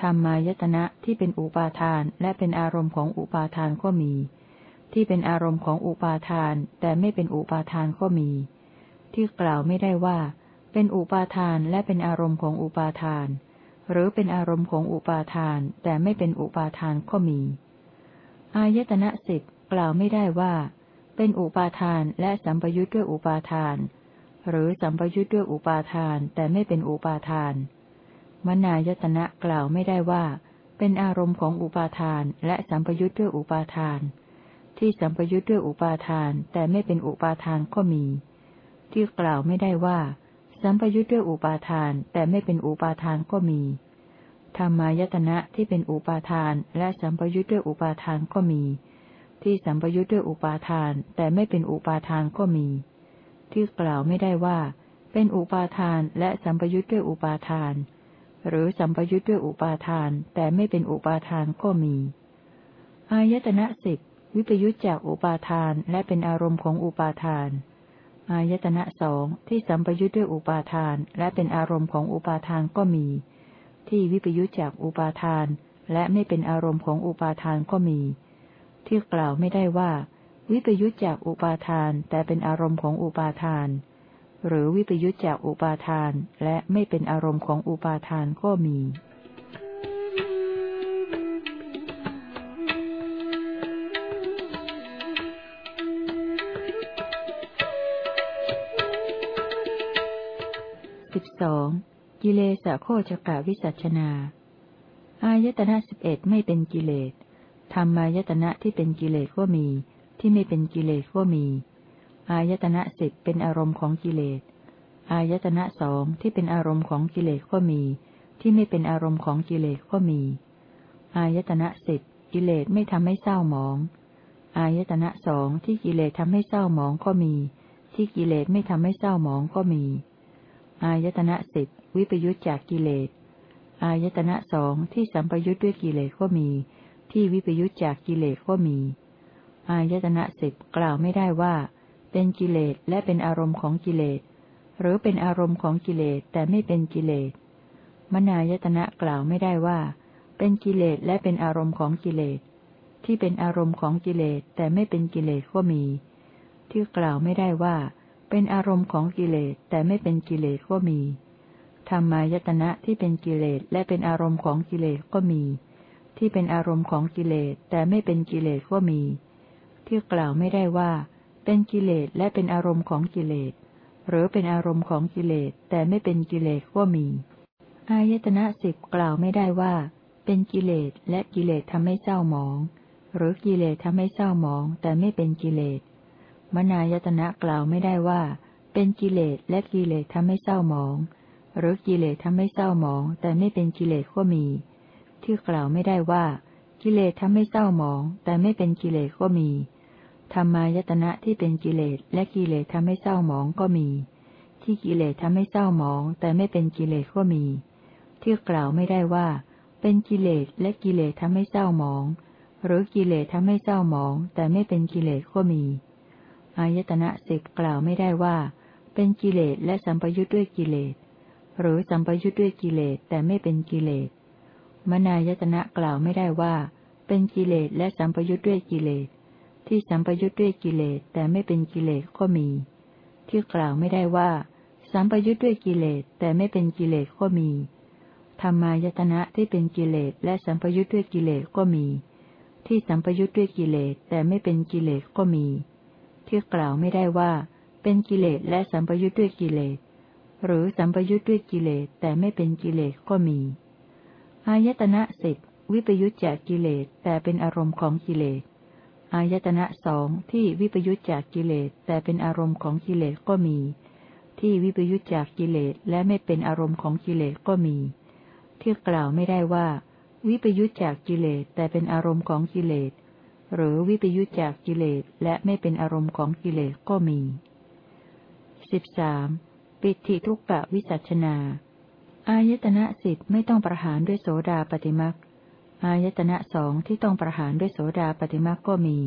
ธรรมายตนะที่เป็นอุปาทานและเป็นอารมณ์ของอุปาทานก็มี ที่เป็นอารมณ์ของอุปาทาน แต่ไม่เป็นอุปาทานก็มี ที่กล่าวไม่ได้ว่า เป็นอุปาทานและเป็นอารมณ์ของอุปาทาน หรือเป็นอารมณ์ของอุปาทาน แต่ไม่เป็นอุปาทานก็มี อายตนะสิบกล่าวไม่ได้ว่า เป็นอุปาทานและสัมปยุทธ์ด้วยอุปาทาน หรือสัมปยุทธ์ด้วยอุปาทาน แต่ไม่เป็นอุปาทาน มนายตนะกล่าวไม่ได้ว่า เป็นอารมณ์ของอุปาทานและสัมปยุทธ์ด้วยอุปาทาน ที่สัมปยุทธ์ด้วยอุปาทานแต่ไม่เป็นอุปาทานก็มี ที่กล่าวไม่ได้ว่า สัมปยุทธ์ด้วยอุปาทานแต่ไม่เป็นอุปาทานก็มี ธรรมายตนะที่เป็นอุปาทานและสัมปยุทธ์ด้วยอุปาทานก็มี ที่สัมปยุทธ์ด้วยอุปาทานแต่ไม่เป็นอุปาทานก็มี ที่กล่าวไม่ได้ว่า เป็นอุปาทานและสัมปยุทธ์ด้วยอุปาทาน หรือสัมปยุทธ์ด้วยอุปาทานแต่ไม่เป็นอุปาทานก็มี อายตนะสิบ วิปยุทธจากอุปาทานและเป็นอารมณ์ของอุปาทาน อายตนะสองที่สัมปยุทธ์ด้วยอุปาทานและเป็นอารมณ์ของอุปาทานก็มี ที่วิปยุทธจากอุปาทานและไม่เป็นอารมณ์ของอุปาทานก็มี ที่กล่าวไม่ได้ว่า วิปยุทธจากอุปาทานแต่เป็นอารมณ์ของอุปาทาน หรือวิปยุทธจากอุปาทานและไม่เป็นอารมณ์ของอุปาทานก็มี สองกิเลสโคจกะวิสัชนา อายตนะสิบเอ็ดไม่เป็นกิเลสธรรมายตนะที่เป็นกิเลสก็มี ที่ไม่เป็นกิเลสก็มี อายตนะสิบเป็นอารมณ์ของกิเลส อายตนะสองที่เป็นอารมณ์ของกิเลสก็มี ที่ไม่เป็นอารมณ์ของกิเลสก็มี อายตนะสิบกิเลสไม่ทำให้เศร้าหมอง อายตนะสองที่กิเลสทำให้เศร้าหมองก็มี ที่กิเลสไม่ทำให้เศร้าหมองก็มี อายตนะสิบวิปยุตจากกิเลส อายตนะสองที่สัมปยุตด้วยกิเลสก็มี ที่วิปยุตจากกิเลสก็มี อายตนะสิบกล่าวไม่ได้ว่า เป็นกิเลสและเป็นอารมณ์ของกิเลส หรือเป็นอารมณ์ของกิเลสแต่ไม่เป็นกิเลส มนายตนะกล่าวไม่ได้ว่า เป็นกิเลสและเป็นอารมณ์ของกิเลส ที่เป็นอารมณ์ของกิเลสแต่ไม่เป็นกิเลสก็มี ที่กล่าวไม่ได้ว่า เป็นอารมณ์ของกิเลสแต่ไม่เป็นกิเลสก็มีธรรมายตนะที่เป็นกิเลสและเป็นอารมณ์ของกิเลสก็มี ที่เป็นอารมณ์ของกิเลสแต่ไม่เป็นกิเลสก็มี ที่กล่าวไม่ได้ว่า เป็นกิเลสและเป็นอารมณ์ของกิเลส หรือเป็นอารมณ์ของกิเลสแต่ไม่เป็นกิเลสก็มี อายตนะสิบกล่าวไม่ได้ว่า เป็นกิเลสและกิเลสทำให้เศร้าหมอง หรือกิเลสทำให้เศร้าหมองแต่ไม่เป็นกิเลส มนายตนะกล่าวไม่ได้ว่า เป็นกิเลสและกิเลสทำให้เศร้าหมอง หรือกิเลสทำให้เศร้าหมอง แต่ไม่เป็นกิเลสก็มี ที่กล่าวไม่ได้ว่า กิเลสทำให้เศร้าหมอง แต่ไม่เป็นกิเลสก็มีธรรมายตนะที่เป็นกิเลสและกิเลสทำให้เศร้าหมองก็มี ที่กิเลสทำให้เศร้าหมอง แต่ไม่เป็นกิเลสก็มี ที่กล่าวไม่ได้ว่า เป็นกิเลสและกิเลสทำให้เศร้าหมอง หรือกิเลสทำให้เศร้าหมอง แต่ไม่เป็นกิเลสก็มี อายตนะสิบกล่าวไม่ได้ว่า เป็นกิเลสและสัมปยุทธ์ด้วยกิเลส หรือสัมปยุทธ์ด้วยกิเลสแต่ไม่เป็นกิเลส มนายตนะกล่าวไม่ได้ว่า เป็นกิเลสและสัมปยุทธ์ด้วยกิเลส ที่สัมปยุทธ์ด้วยกิเลสแต่ไม่เป็นกิเลสก็มี ที่กล่าวไม่ได้ว่า สัมปยุทธ์ด้วยกิเลสแต่ไม่เป็นกิเลสก็มี ธรรมายตนะที่เป็นกิเลสและสัมปยุทธ์ด้วยกิเลสก็มี ที่สัมปยุทธ์ด้วยกิเลสแต่ไม่เป็นกิเลสก็มี ที่กล่าวไม่ได้ว่า เป็นกิเลสและสัมปยุทธ์ด้วยกิเลส หรือสัมปยุทธ์ด้วยกิเลสแต่ไม่เป็นกิเลสก็มี อายตนะสิบวิปยุทธจากกิเลสแต่เป็นอารมณ์ของกิเลส อายตนะสองที่วิปยุทธจากกิเลสแต่เป็นอารมณ์ของกิเลสก็มี ที่วิปยุทธจากกิเลสและไม่เป็นอารมณ์ของกิเลสก็มี ที่กล่าวไม่ได้ว่า วิปยุทธจากกิเลสแต่เป็นอารมณ์ของกิเลส หรือวิปยุทธจากกิเลสและไม่เป็นอารมณ์ของกิเลสก็มีสิบสามปิติทุกกะวิสัชนา อายตนะสิบไม่ต้องประหารด้วยโสดาปฏิมักอายตนะสองที่ต้องประหารด้วยโสดาปฏิมักก็มี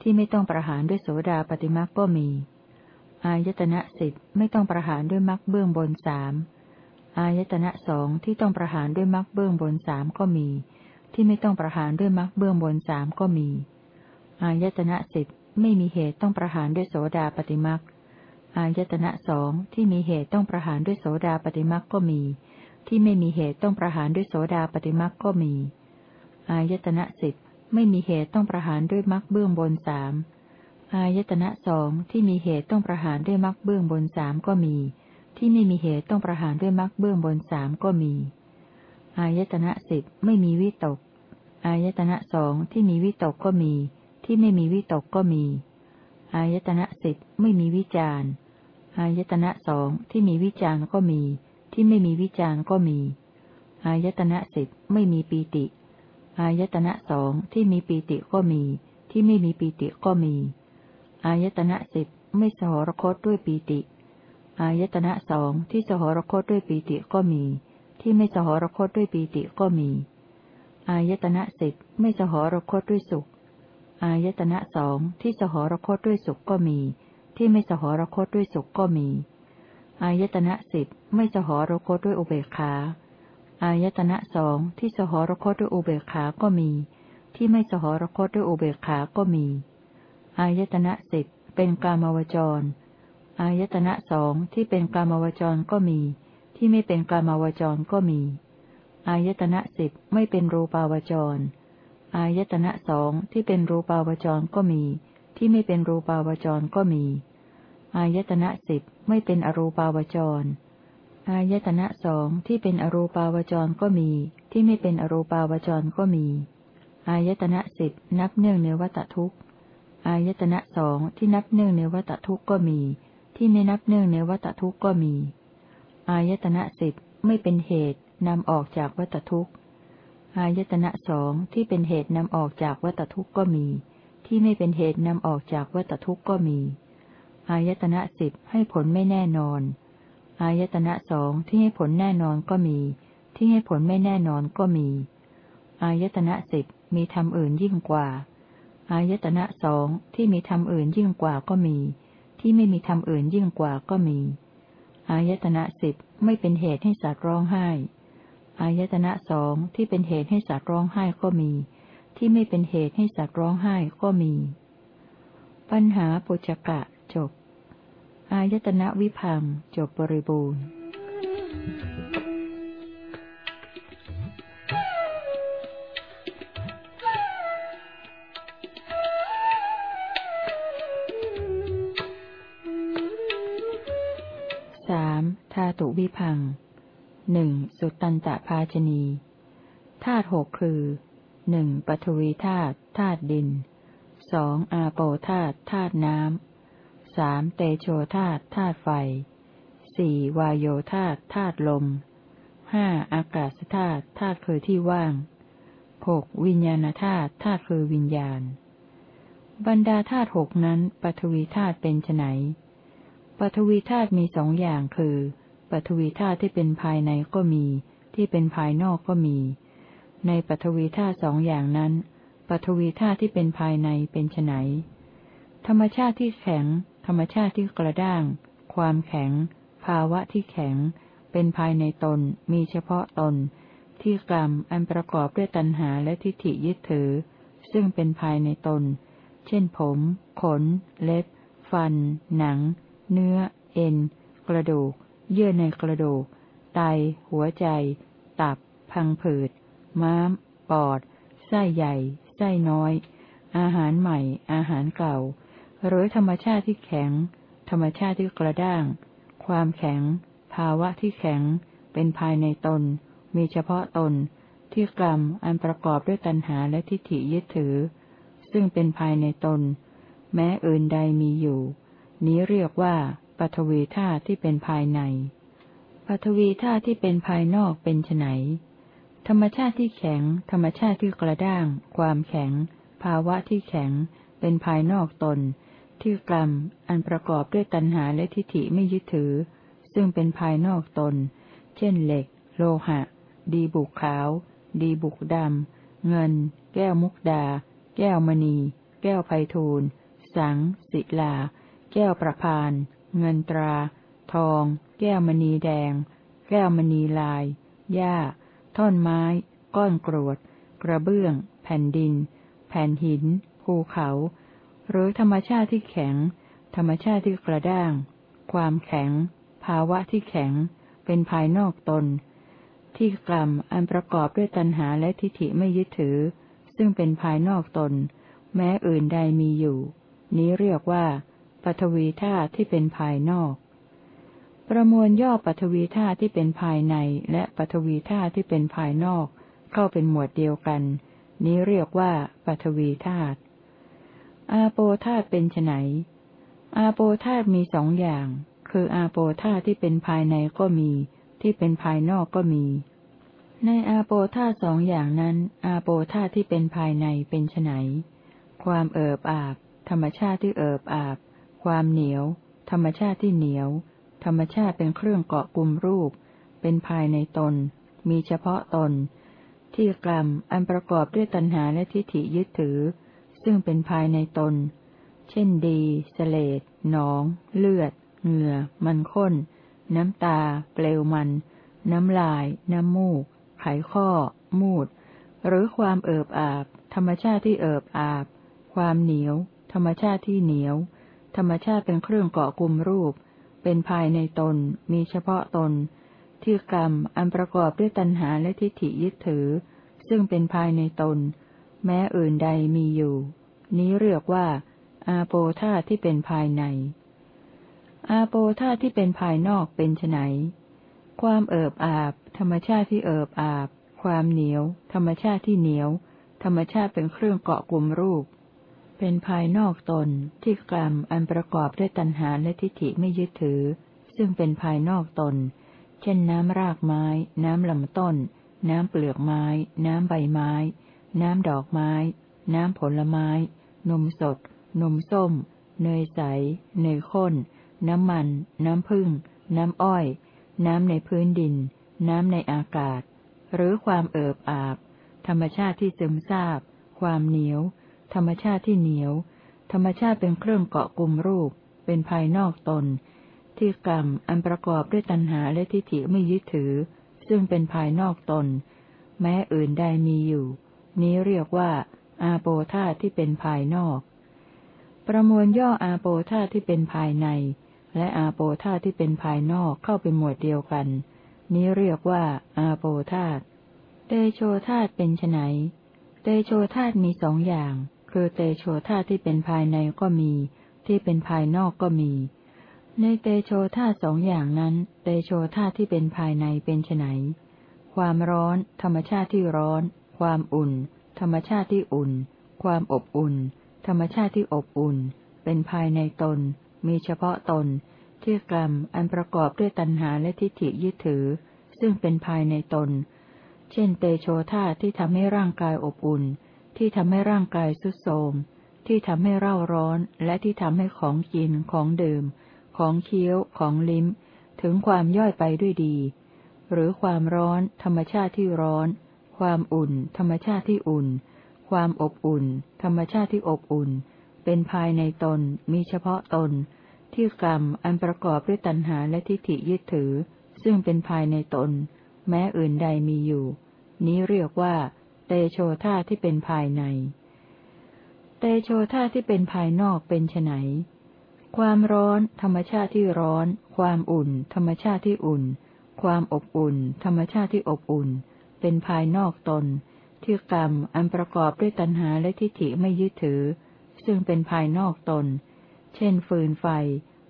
ที่ไม่ต้องประหารด้วยโสดาปฏิมักก็มี อายตนะสิบไม่ต้องประหารด้วยมักเบื้องบนสามอายตนะสองที่ต้องประหารด้วยมักเบื้องบนสามก็มี ที่ไม่ต้องประหารด้วยมักเบื้องบนสามก็มี อายตนะสิบไม่มีเหตุต้องประหารด้วยโสดาปฏิมักอายตนะสองที่มีเหตุต้องประหารด้วยโสดาปฏิมักก็มี ที่ไม่มีเหตุต้องประหารด้วยโสดาปฏิมักก็มี อายตนะสิบไม่มีเหตุต้องประหารด้วยมักเบื้องบนสามอายตนะสองที่มีเหตุต้องประหารด้วยมักเบื้องบนสามก็มี ที่ไม่มีเหตุต้องประหารด้วยมักเบื้องบนสามก็มี อายตนะสิบไม่มีวิตก อายตนะสองที่มีวิตกก็มี ที่ไม่มีวิตกก็มี อายตนะสิบไม่มีวิจารอายตนะสองที่มีวิจารก็มี ที่ไม่มีวิจารก็มี อายตนะสิบไม่มีปีติ อายตนะสองที่มีปีติก็มี ที่ไม่มีปีติก็มี อายตนะสิบไม่สหรคตด้วยปีติ อายตนะสองที่สหรคตด้วยปีติก็มี ที่ไม่สหรคตด้วยปีติก็มี อายตนะสิบไม่สหรคตด้วยสุข อายตนะสองที่สหรคตด้วยสุขก็มี ที่ไม่สหรคตด้วยสุขก็มี อายตนะสิบไม่สหรคตด้วยอุเบกขา อายตนะสองที่สหรคตด้วยอุเบกขาก็มี ที่ไม่สหรคตด้วยอุเบกขาก็มี อายตนะสิบเป็นกามวจร อายตนะสองที่เป็นกามวจรก็มี ที่ไม่เป็นกามวจรก็มี อายตนะสิบไม่เป็นรูปาวจร อายตนะสองที่เป็นรูปาวจรก็มี ที่ไม่เป็นรูปาวจรก็มี อายตนะสิบไม่เป็นอรูปาวจร อายตนะสองที่เป็นอรูปาวจรก็มี ที่ไม่เป็นอรูปาวจรก็มี อายตนะสิบนับเนื่องในวัตทุกข์ อายตนะสองที่นับเนื่องในวัตทุกข์ก็มี ที่ไม่นับเนื่องในวัตทุกข์ก็มี อายตนะสิบไม่เป็นเหตุนำออกจากวัตทุกข์ อายตนะสองที่เป็นเหตุนำออกจากวัตทุกข์ก็มี ที่ไม่เป็นเหตุนำออกจากวัตทุกข์ก็มี อายตนะสิบให้ผลไม่แน่นอน อายตนะสองที่ให้ผลแน่นอนก็มี ที่ให้ผลไม่แน่นอนก็มี อายตนะสิบมีธรรมอื่นยิ่งกว่า อายตนะสองที่มีธรรมอื่นยิ่งกว่าก็มี ที่ไม่มีธรรมอื่นยิ่งกว่าก็มี อายตนะสิบไม่เป็นเหตุให้สัตว์ร้องไห้ อายตนะสองที่เป็นเหตุให้สัตว์ร้องไห้ก็มี ที่ไม่เป็นเหตุให้สัตว์ร้องไห้ก็มี ปัญหาปุจกะจบ อายตนะวิพังจบบริบูรณ์สามธาตุวิพัง หนึ่งสุตตันตภาชนีธาตุหกคือหนึ่งปฐวีธาตุธาตุดินสองอาโปธาตุธาตุน้ำสามเตโชธาตุธาตุไฟสี่วายโยธาตุธาตุลมห้าอากาศธาตุธาตุคือที่ว่างหกวิญญาณธาตุธาตุคือวิญญาณ บรรดาธาตุหกนั้นปฐวีธาตุเป็นไนปฐวีธาตุมีสองอย่างคือ ปฐวีธาตุที่เป็นภายในก็มี ที่เป็นภายนอกก็มี ในปฐวีธาตุสองอย่างนั้นปฐวีธาตุที่เป็นภายในเป็นไนธรรมชาติที่แข็ง ธรรมชาติที่กระด้าง ความแข็ง ภาวะที่แข็ง เป็นภายในตน มีเฉพาะตน ที่กรรมอันประกอบด้วยตัณหาและทิฏฐิยึดถือ ซึ่งเป็นภายในตน เช่นผม ขน เล็บ ฟัน หนัง เนื้อ เอ็น กระดูก เยื่อในกระดูก ไต หัวใจ ตับ พังผืด ม้าม ปอด ไส้ใหญ่ ไส้น้อย อาหารใหม่ อาหารเก่า หรือธรรมชาติที่แข็ง ธรรมชาติที่กระด้าง ความแข็ง ภาวะที่แข็ง เป็นภายในตน มีเฉพาะตน ที่กรรมอันประกอบด้วยตัณหาและทิฏฐิยึดถือ ซึ่งเป็นภายในตน แม้อื่นใดมีอยู่ นี้เรียกว่า ปฐวีธาตุที่เป็นภายในปฐวีธาตุที่เป็นภายนอกเป็นไนธรรมชาติที่แข็ง ธรรมชาติที่กระด้าง ความแข็ง ภาวะที่แข็ง เป็นภายนอกตน ที่กรรม อันประกอบด้วยตัณหาและทิฏฐิไม่ยึดถือ ซึ่งเป็นภายนอกตน เช่นเหล็ก โลหะ ดีบุกขาว ดีบุกดำ เงิน แก้วมุกดา แก้วมณี แก้วไพทูลสัง ศิลา แก้วประพาน เงินตรา ทอง แก้วมณีแดง แก้วมณีลาย หญ้า ท่อนไม้ ก้อนกรวด กระเบื้อง แผ่นดิน แผ่นหิน ภูเขา หรือธรรมชาติที่แข็ง ธรรมชาติที่กระด้าง ความแข็ง ภาวะที่แข็ง เป็นภายนอกตน ที่กรรมอันประกอบด้วยตัณหาและทิฏฐิไม่ยึดถือ ซึ่งเป็นภายนอกตน แม้อื่นใดมีอยู่ นี้เรียกว่า ปฐวีธาตุที่เป็นภายนอก ประมวลย่อปฐวีธาตุที่เป็นภายใน และปฐวีธาตุที่เป็นภายนอก เข้าเป็นหมวดเดียวกัน นี้เรียกว่าปฐวีธาตุอาโปธาตุเป็นไนอาโปธาตุมีสองอย่าง คืออาโปธาตุที่เป็นภายในก็มี ที่เป็นภายนอกก็มี ในอาโปธาตุสองอย่างนั้น อาโปธาตุที่เป็นภายในเป็นไนความเอิบอาบ ธรรมชาติที่เอิบอาบ ความเหนียว ธรรมชาติที่เหนียว ธรรมชาติเป็นเครื่องเกาะกลุ่มรูป เป็นภายในตน มีเฉพาะตน ที่กรรมอันประกอบด้วยตัณหาและทิฏฐิยึดถือ ซึ่งเป็นภายในตน เช่นดีสเลดหนอง เลือด เหงื่อ มันข้น น้ำตา เปลวมัน น้ำลาย น้ำมูก ไขข้อ มูด หรือความเอิบอาบ ธรรมชาติที่เอิบอาบ ความเหนียว ธรรมชาติที่เหนียว ธรรมชาติเป็นเครื่องเกาะกลุ่มรูป เป็นภายในตน มีเฉพาะตน ที่กรรมอันประกอบด้วยตัณหาและทิฏฐิยึดถือ ซึ่งเป็นภายในตน แม้อื่นใดมีอยู่ นี้เรียกว่า อาโปธาที่เป็นภายใน อาโปธาที่เป็นภายนอกเป็นไนความเอิบอาบ ธรรมชาติที่เอิบอาบ ความเหนียว ธรรมชาติที่เหนียว ธรรมชาติเป็นเครื่องเกาะกลุ่มรูป เป็นภายนอกตนที่กรรมอันประกอบด้วยตัณหาและทิฏฐิไม่ยึดถือ ซึ่งเป็นภายนอกตน เช่นน้ำรากไม้ น้ำลำต้น น้ำเปลือกไม้ น้ำใบไม้ น้ำดอกไม้ น้ำผลไม้ นมสด นมส้ม เนยใส เนยข้น น้ำมัน น้ำผึ้ง น้ำอ้อย น้ำในพื้นดิน น้ำในอากาศ หรือความเอิบอาบ ธรรมชาติที่ซึมซาบ ความเหนียว ธรรมชาติที่เหนียว ธรรมชาติเป็นเครื่องเกาะกลุ่มรูป เป็นภายนอกตน ที่กรรมอันประกอบด้วยตัณหาและทิฏฐิไม่ยึดถือ ซึ่งเป็นภายนอกตน แม้อื่นใดมีอยู่ นี้เรียกว่า อาโปธาที่เป็นภายนอก ประมวลย่ออาโปธาที่เป็นภายใน และอาโปธาที่เป็นภายนอกเข้าเป็นหมวดเดียวกัน นี้เรียกว่า อาโปธาตเตโชธาตเป็นไนเตโชธาตมีสองอย่าง คือเตโชธาที่เป็นภายในก็มี ที่เป็นภายนอกก็มี ในเตโชธาสองอย่างนั้น เตโชธาที่เป็นภายในเป็นไนความร้อน ธรรมชาติที่ร้อน ความอุ่น ธรรมชาติที่อุ่น ความอบอุ่น ธรรมชาติที่อบอุ่น เป็นภายในตน มีเฉพาะตน ที่กรรมอันประกอบด้วยตัณหาและทิฏฐิยึดถือ ซึ่งเป็นภายในตน เช่น เตโชธาที่ทำให้ร่างกายอบอุ่น ที่ทำให้ร่างกายสุดโทมที่ทำให้เร่าร้อนและที่ทำให้ของกินของดื่ม ของเคี้ยว ของลิ้ม ถึงความย่อยไปด้วยดี หรือความร้อน ธรรมชาติที่ร้อน ความอุ่น ธรรมชาติที่อุ่น ความอบอุ่น ธรรมชาติที่อบอุ่น เป็นภายในตนมีเฉพาะตน ที่กรรมอันประกอบด้วยตัณหาและทิฏฐิยึดถือ ซึ่งเป็นภายในตน แม้อื่นใดมีอยู่ นี้เรียกว่า เตโชธาที่เป็นภายใน เตโชธาที่เป็นภายนอกเป็นไนความร้อน ธรรมชาติที่ร้อน ความอุ่น ธรรมชาติที่อุ่น ความอบอุ่น ธรรมชาติที่อบอุ่น เป็นภายนอกตน ที่กรรมอันประกอบด้วยตัณหาและทิฏฐิไม่ยึดถือ ซึ่งเป็นภายนอกตน เช่น ฟืนไฟ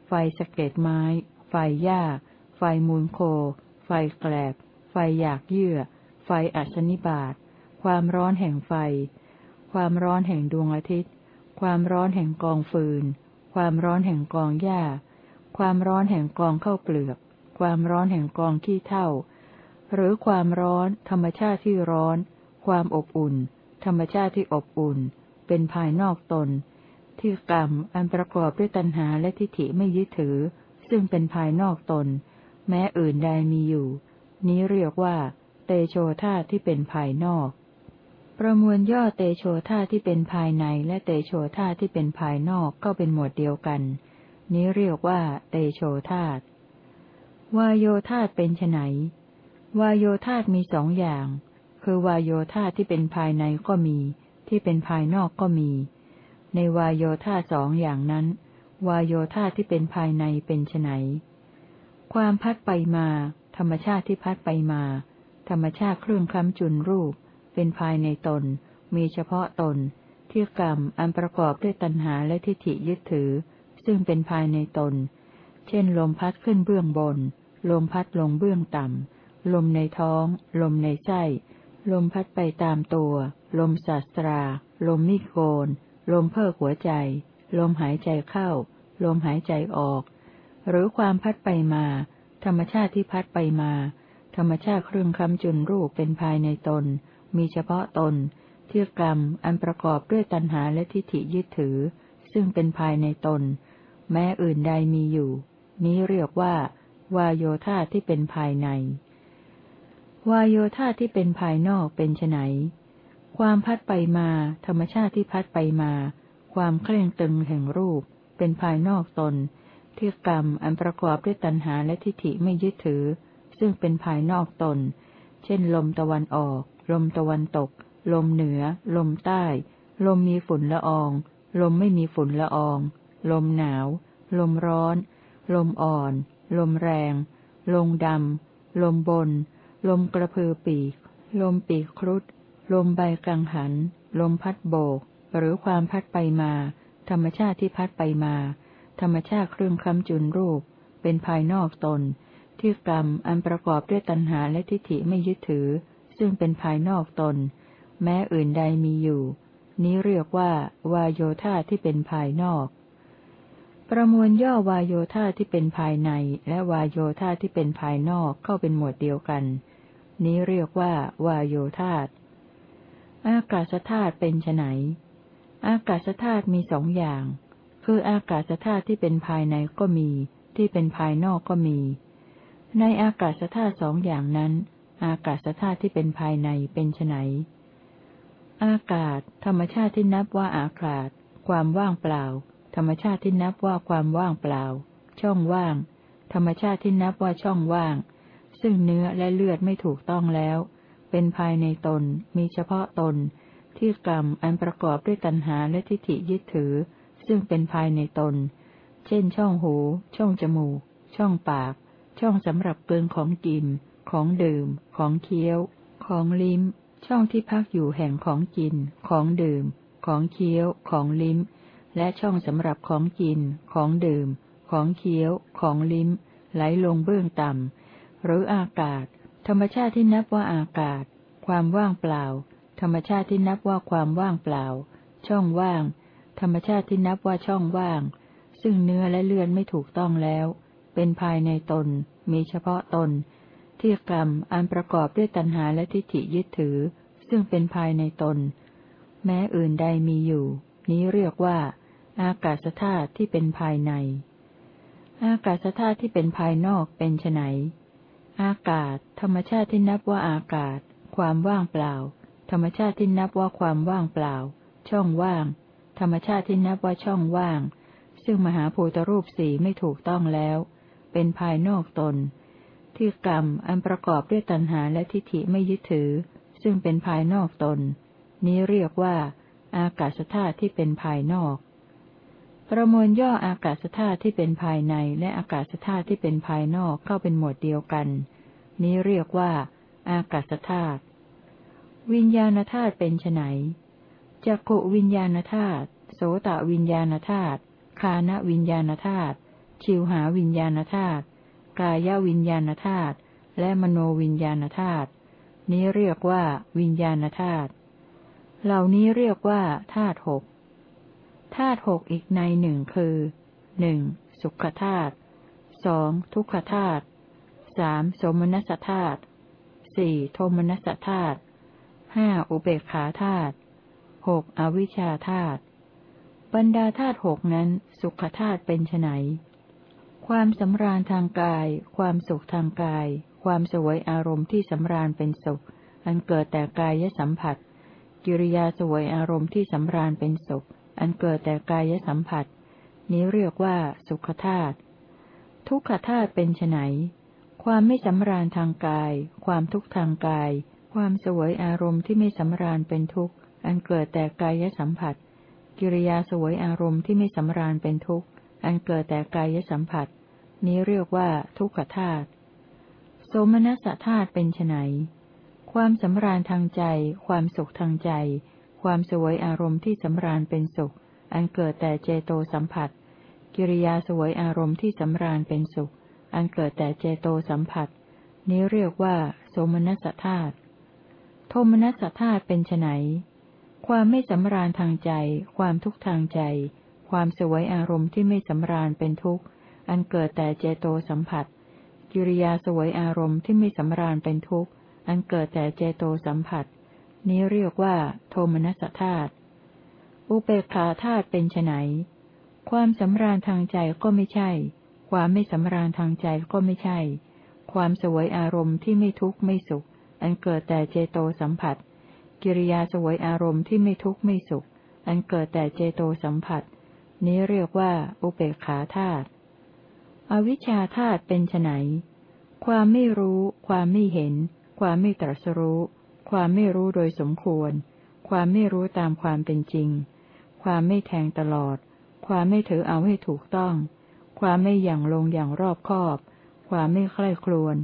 ไฟสะเก็ดไม้ ไฟหญ้า ไฟมูลโค ไฟแกลบ ไฟหยากเยื่อ ไฟอัศนิบาต ความร้อนแห่งไฟ ความร้อนแห่งดวงอาทิตย์ ความร้อนแห่งกองฟืน ความร้อนแห่งกองหญ้า ความร้อนแห่งกองข้าวเปลือก ความร้อนแห่งกองขี้เถ้า หรือความร้อนธรรมชาติที่ร้อน ความอบอุ่น ธรรมชาติที่อบอุ่น เป็นภายนอกตน ที่กรรมอันประกอบด้วยตัณหาและทิฏฐิไม่ยึดถือ ซึ่งเป็นภายนอกตน แม้อื่นใดมีอยู่ นี้เรียกว่า เตโชธาที่เป็นภายนอก ประมวลย่อเตโชธาที่เป็นภายในและเตโชธาที่เป็นภายนอกก็เป็นหมวดเดียวกัน นี้เรียกว่า เตโชธาตวายโยธาตเป็นไนวายโยธาตมีสองอย่าง คือวายโยธาที่เป็นภายในก็มี ที่เป็นภายนอกก็มี ในวายโยธาสองอย่างนั้น วายโยธาที่เป็นภายในเป็นไนความพัดไปมา ธรรมชาติที่พัดไปมา ธรรมชาติเครื่องคล้ำจุนรูป เป็นภายในตน มีเฉพาะตน ที่กรรมอันประกอบด้วยตัณหาและทิฏฐิยึดถือ ซึ่งเป็นภายในตน เช่น ลมพัดขึ้นเบื้องบน ลมพัดลงเบื้องต่ำ ลมในท้อง ลมในไส้ ลมพัดไปตามตัว ลมศาสตรา ลมมิโกน ลมเพิกหัวใจ ลมหายใจเข้า ลมหายใจออก หรือความพัดไปมา ธรรมชาติที่พัดไปมา ธรรมชาติเครื่องคำจุนรูปเป็นภายในตน มีเฉพาะตน ที่กรรมอันประกอบด้วยตัณหาและทิฏฐิยึดถือ ซึ่งเป็นภายในตน แม้อื่นใดมีอยู่ นี้เรียกว่า วายโยธาที่เป็นภายใน วายโยธาที่เป็นภายนอกเป็นไนความพัดไปมา ธรรมชาติที่พัดไปมา ความเคร่งตึงแห่งรูป เป็นภายนอกตน ที่กรรมอันประกอบด้วยตัณหาและทิฏฐิไม่ยึดถือ ซึ่งเป็นภายนอกตน เช่นลมตะวันออก ลมตะวันตก ลมเหนือ ลมใต้ ลมมีฝุ่นละออง ลมไม่มีฝุ่นละออง ลมหนาว ลมร้อน ลมอ่อน ลมแรง ลมดำ ลมบน ลมกระพือปีก ลมปีกครุฑ ลมใบกังหัน ลมพัดโบก หรือความพัดไปมา ธรรมชาติที่พัดไปมา ธรรมชาติเครื่องคำจุนรูป เป็นภายนอกตน ที่กรรมอันประกอบด้วยตัณหาและทิฏฐิไม่ยึดถือ ซึ่งเป็นภายนอกตน แม้อื่นใดมีอยู่ นี้เรียกว่าวายโยธาที่เป็นภายนอก ประมวลย่อวายโยธาที่เป็นภายใน และวายโยธาที่เป็นภายนอกเข้าเป็นหมวดเดียวกัน นี้เรียกว่าวายโยธาอากาศธาตุเป็นไนอากาศธาตุมีสองอย่าง คืออากาศธาตุที่เป็นภายในก็มี ที่เป็นภายนอกก็มี ในอากาศธาตุสองอย่างนั้น อากาศธาตุที่เป็นภายในเป็นไนอากาศ ธรรมชาติที่นับว่าอากาศ ความว่างเปล่า ธรรมชาติที่นับว่าความว่างเปล่า ช่องว่าง ธรรมชาติที่นับว่าช่องว่าง ซึ่งเนื้อและเลือดไม่ถูกต้องแล้ว เป็นภายในตน มีเฉพาะตน ที่กรรมอันประกอบด้วยตัณหาและทิฏฐิยึดถือ ซึ่งเป็นภายในตน เช่น ช่องหู ช่องจมูก ช่องปาก ช่องสำหรับเกินของกิน ของดื่ม ของเคี้ยว ของลิ้ม ช่องที่พักอยู่แห่งของกิน ของดื่ม ของเคี้ยว ของลิ้ม และช่องสำหรับของกิน ของดื่ม ของเคี้ยว ของลิ้ม ไหลลงเบื้องต่ำ หรืออากาศ ธรรมชาติที่นับว่าอากาศ ความว่างเปล่า ธรรมชาติที่นับว่าความว่างเปล่า ช่องว่าง ธรรมชาติที่นับว่าช่องว่าง ซึ่งเนื้อและเลือดไม่ถูกต้องแล้ว เป็นภายในตน มีเฉพาะตน ที่กรรมอันประกอบด้วยตัณหาและทิฏฐิยึดถือ ซึ่งเป็นภายในตน แม้อื่นใดมีอยู่ นี้เรียกว่า อากาศธาตุที่เป็นภายใน อากาศธาตุที่เป็นภายนอกเป็นไนอากาศ ธรรมชาติที่นับว่าอากาศ ความว่างเปล่า ธรรมชาติที่นับว่าความว่างเปล่า ช่องว่าง ธรรมชาติที่นับว่าช่องว่าง ซึ่งมหาภูตรูปสีไม่ถูกต้องแล้ว เป็นภายนอกตน ที่กรรมอันประกอบด้วยตัณหาและทิฏฐิไม่ยึดถือ ซึ่งเป็นภายนอกตน นี้เรียกว่า อากาศธาตุที่เป็นภายนอก ประมวลย่ออากาศธาตุที่เป็นภายใน และอากาศธาตุที่เป็นภายนอกเข้าเป็นหมวดเดียวกัน นี้เรียกว่า อากาศธาตุวิญญาณธาตุเป็นไนจักขุวิญญาณธาตุโสตวิญญาณธาตุคานวิญญาณธาตุชิวหาวิญญาณธาตุ กายวิญญาณธาตุและมโนวิญญาณธาตุนี้เรียกว่า วิญญาณธาตุเหล่านี้เรียกว่าธาตุหกธาตุหกอีกในหนึ่งคือหนึ่งสุขธาตุสองทุกขธาตุสามสมนัสธาตุสี่โทมนัสธาตุห้าอุเบกขาธาตุหกอวิชชาธาตุบรรดาธาตุหกนั้น สุขธาตุเป็นไน ความสำราญทางกาย ความสุขทางกาย ความสวยอารมณ์ที่สำราญเป็นสุข อันเกิดแต่กายสัมผัส กิริยาสวยอารมณ์ที่สำราญเป็นสุข อันเกิดแต่กายสัมผัส นี้เรียกว่าสุขธาตุ ทุกขธาตุเป็นไนความไม่สำราญทางกาย ความทุกข์ทางกาย ความสวยอารมณ์ที่ไม่สำราญเป็นทุกข์ อันเกิดแต่กายสัมผัส กิริยาสวยอารมณ์ที่ไม่สำราญเป็นทุกข์ อันเกิดแต่กายสัมผัส นี้เรียกว่าทุกขธาตุโสมนัสธาตุเป็นไนความสำราญทางใจ ความสุขทางใจ ความสวยอารมณ์ที่สำราญเป็นสุข อันเกิดแต่เจโตสัมผัส กิริยาสวยอารมณ์ที่สำราญเป็นสุข อันเกิดแต่เจโตสัมผัส นี้เรียกว่า โสมนัสธาตุโทมนัสธาตุเป็นไนความไม่สำราญทางใจ ความทุกข์ทางใจ ความสวยอารมณ์ที่ไม่สำราญเป็นทุกข์ อันเกิดแต่เจโตสัมผัส กิริยาสวยอารมณ์ที่ไม่สำราญเป็นทุกข์ อันเกิดแต่เจโตสัมผัส นี้เรียกว่า โทมนัสธาตุ อุเบกขาธาตุเป็นไนความสำราญทางใจก็ไม่ใช่ ความไม่สำราญทางใจก็ไม่ใช่ ความสวยอารมณ์ที่ไม่ทุกข์ไม่สุข อันเกิดแต่เจโตสัมผัส กิริยาสวยอารมณ์ที่ไม่ทุกข์ไม่สุข อันเกิดแต่เจโตสัมผัส นี้เรียกว่า อุเบกขาธาตุ อวิชชาธาตุเป็นไนความไม่รู้ ความไม่เห็น ความไม่ตรัสรู้ ความไม่รู้โดยสมควร ความไม่รู้ตามความเป็นจริง ความไม่แทงตลอด ความไม่ถือเอาให้ถูกต้อง ความไม่อย่างลงอย่างรอบคอบ ความไม่ใคร่ครวญ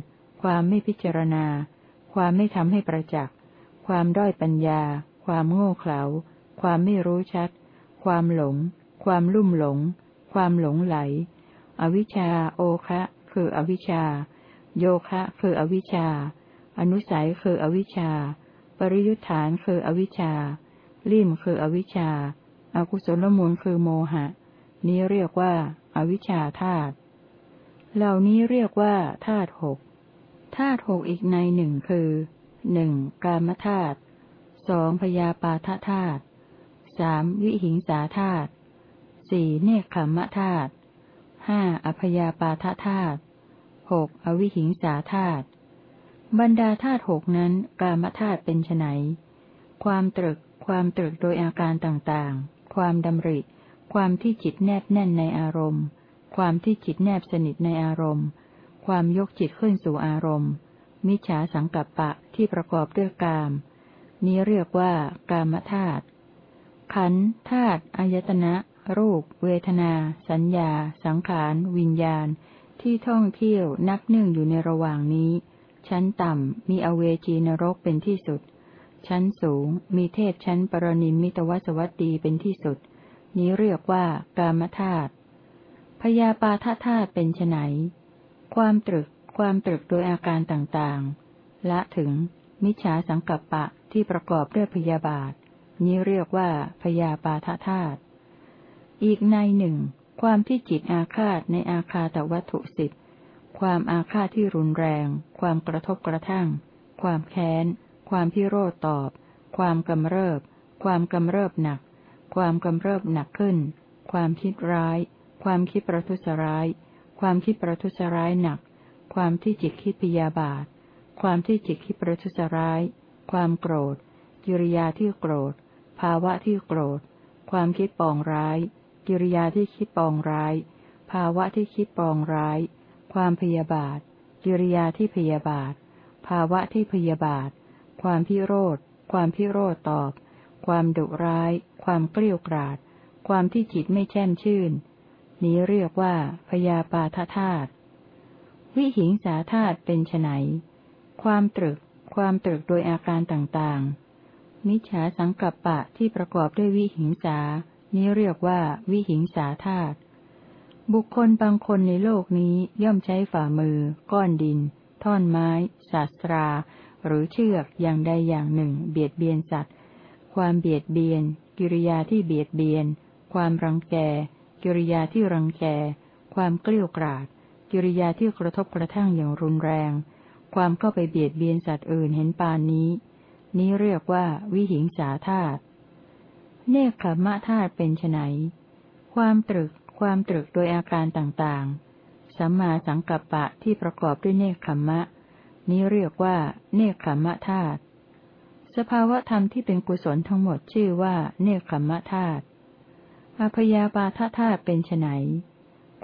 ความไม่พิจารณา ความไม่ทำให้ประจักษ์ ความด้อยปัญญา ความโง่เขลา ความไม่รู้ชัด ความหลง ความลุ่มหลง ความหลงไหล อวิชชาโอคะ คืออวิชชา โยคะ คืออวิชชา อนุสัยคืออวิชชา ปริยุทธานคืออวิชชา ลิ่มคืออวิชชาอากุศลมูลคือโมหะ นี้เรียกว่าอาวิชชาธาตุ เหล่านี้เรียกว่าธาตุหก ธาตุหกอีกในหนึ่งคือหนึ่งกามธาตุสองพยาปาทธาตุสามวิหิงสาธาตุ สี่เนคขมมะธาตุห้าอพยาปาทธาตุหกอวิหิงสาธาตุบรรดาธาตุหกนั้นกามธาตุเป็นไนความตรึก ความตรึกโดยอาการต่างๆ ความดำริ ความที่จิตแนบแน่นในอารมณ์ ความที่จิตแนบสนิทในอารมณ์ ความยกจิตขึ้นสู่อารมณ์ มิจฉาสังกัปปะที่ประกอบด้วยกาม นี้เรียกว่ากามธาตุขันธาตุอายตนะ รูป เวทนา สัญญา สังขาร วิญญาณ ที่ท่องเที่ยวนักนึ่งอยู่ในระหว่างนี้ ชั้นต่ำ มีอเวจีนรกเป็นที่สุด ชั้นสูง มีเทพชั้นปรนิมมิตวสวัตดีเป็นที่สุด นี้เรียกว่ากามธาตุพยาปาทธาตุเป็นไนความตรึก ความตรึกโดยอาการต่างๆ ละถึง มิจฉาสังกัปปะที่ประกอบด้วยพยาบาท นี้เรียกว่าพยาปาทธาตุ อีกในหนึ่ง ความที่จิตอาฆาตในอาคาตวัตถุสิบความอาฆาตที่รุนแรง ความกระทบกระทั่ง ความแค้น ความพิโรธตอบ ความกำเริบ ความกำเริบหนัก ความกำเริบหนักขึ้น ความคิดร้าย ความคิดประทุษร้าย ความคิดประทุษร้ายหนัก ความที่จิตคิดพยาบาท ความที่จิตคิดประทุษร้าย ความโกรธ กิริยาที่โกรธ ภาวะที่โกรธ ความคิดปองร้าย กิริยาที่คิดปองร้าย ภาวะที่คิดปองร้าย ความพยาบาท กิริยาที่พยาบาท ภาวะที่พยาบาท ความพิโรธ ความพิโรธตอบ ความดุร้าย ความเกลี้ยกราดความที่จิตไม่แช่มชื่น นี้เรียกว่าพยาปาทธาตุวิหิงสาธาตุเป็นไนความตรึก ความตรึกโดยอาการต่างๆ มิจฉาสังกัปปะที่ประกอบด้วยวิหิงสา นี้เรียกว่า วิหิงสาธาตุ บุคคลบางคนในโลกนี้ย่อมใช้ฝ่ามือ ก้อนดิน ท่อนไม้ ศาสตรา หรือเชือกอย่างใดอย่างหนึ่ง เบียดเบียนสัตว์ ความเบียดเบียน กิริยาที่เบียดเบียน ความรังแก กิริยาที่รังแก ความเกลี้ยกราดกิริยาที่กระทบกระทั่งอย่างรุนแรง ความเข้าไปเบียดเบียนสัตว์อื่นเห็นปานนี้ นี้เรียกว่าวิหิงสาธาตุ เนคขมะธาตุเป็นไนความตรึก ความตรึกโดยอาการต่างๆ สัมมาสังกัปปะที่ประกอบด้วยเนคขมะ นี้เรียกว่า เนคขมะธาตุ สภาวะธรรมที่เป็นกุศลทั้งหมดชื่อว่า เนคขมะธาตุอพยาปาทธาตุเป็นไน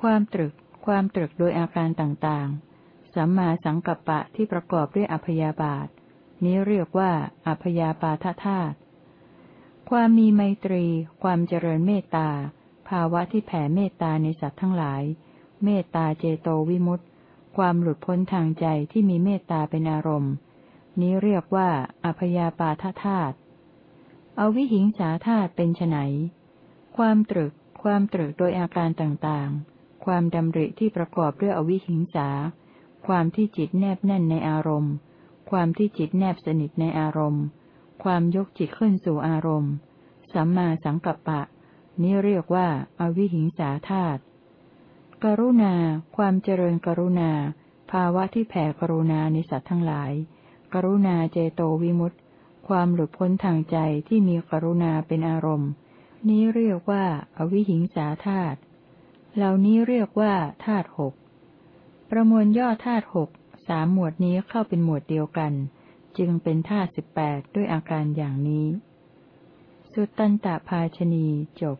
ความตรึก ความตรึกโดยอาการต่างๆ สัมมาสังกัปปะที่ประกอบด้วยอพยาบาท นี้เรียกว่าอพยาปาทธาตุ ความมีไมตรี ความเจริญเมตตา ภาวะที่แผ่เมตตาในสัตว์ทั้งหลาย เมตตาเจโตวิมุตติ ความหลุดพ้นทางใจที่มีเมตตาเป็นอารมณ์ นี้เรียกว่าอพยาปาทธาตุอวิหิงสาธาตุเป็นไนความตรึก ความตรึกโดยอาการต่างๆ ความดำริที่ประกอบด้วยอวิหิงสา ความที่จิตแนบแน่นในอารมณ์ ความที่จิตแนบสนิทในอารมณ์ ความยกจิตขึ้นสู่อารมณ์ สัมมาสังกัปปะ นี้เรียกว่าอาวิหิงสาธาตุกรุณา ความเจริญกรุณา ภาวะที่แผ่กรุณาในสัตว์ทั้งหลาย กรุณาเจโตวิมุตติ ความหลุดพ้นทางใจที่มีกรุณาเป็นอารมณ์ นี้เรียกว่าอวิหิงสาธาตุเหล่านี้เรียกว่าธาตุหกประมวลย่อธาตุหกสามหมวดนี้เข้าเป็นหมวดเดียวกัน จึงเป็นธาตุสิบแปดด้วยอาการอย่างนี้ สุตตันตภาชนีจบ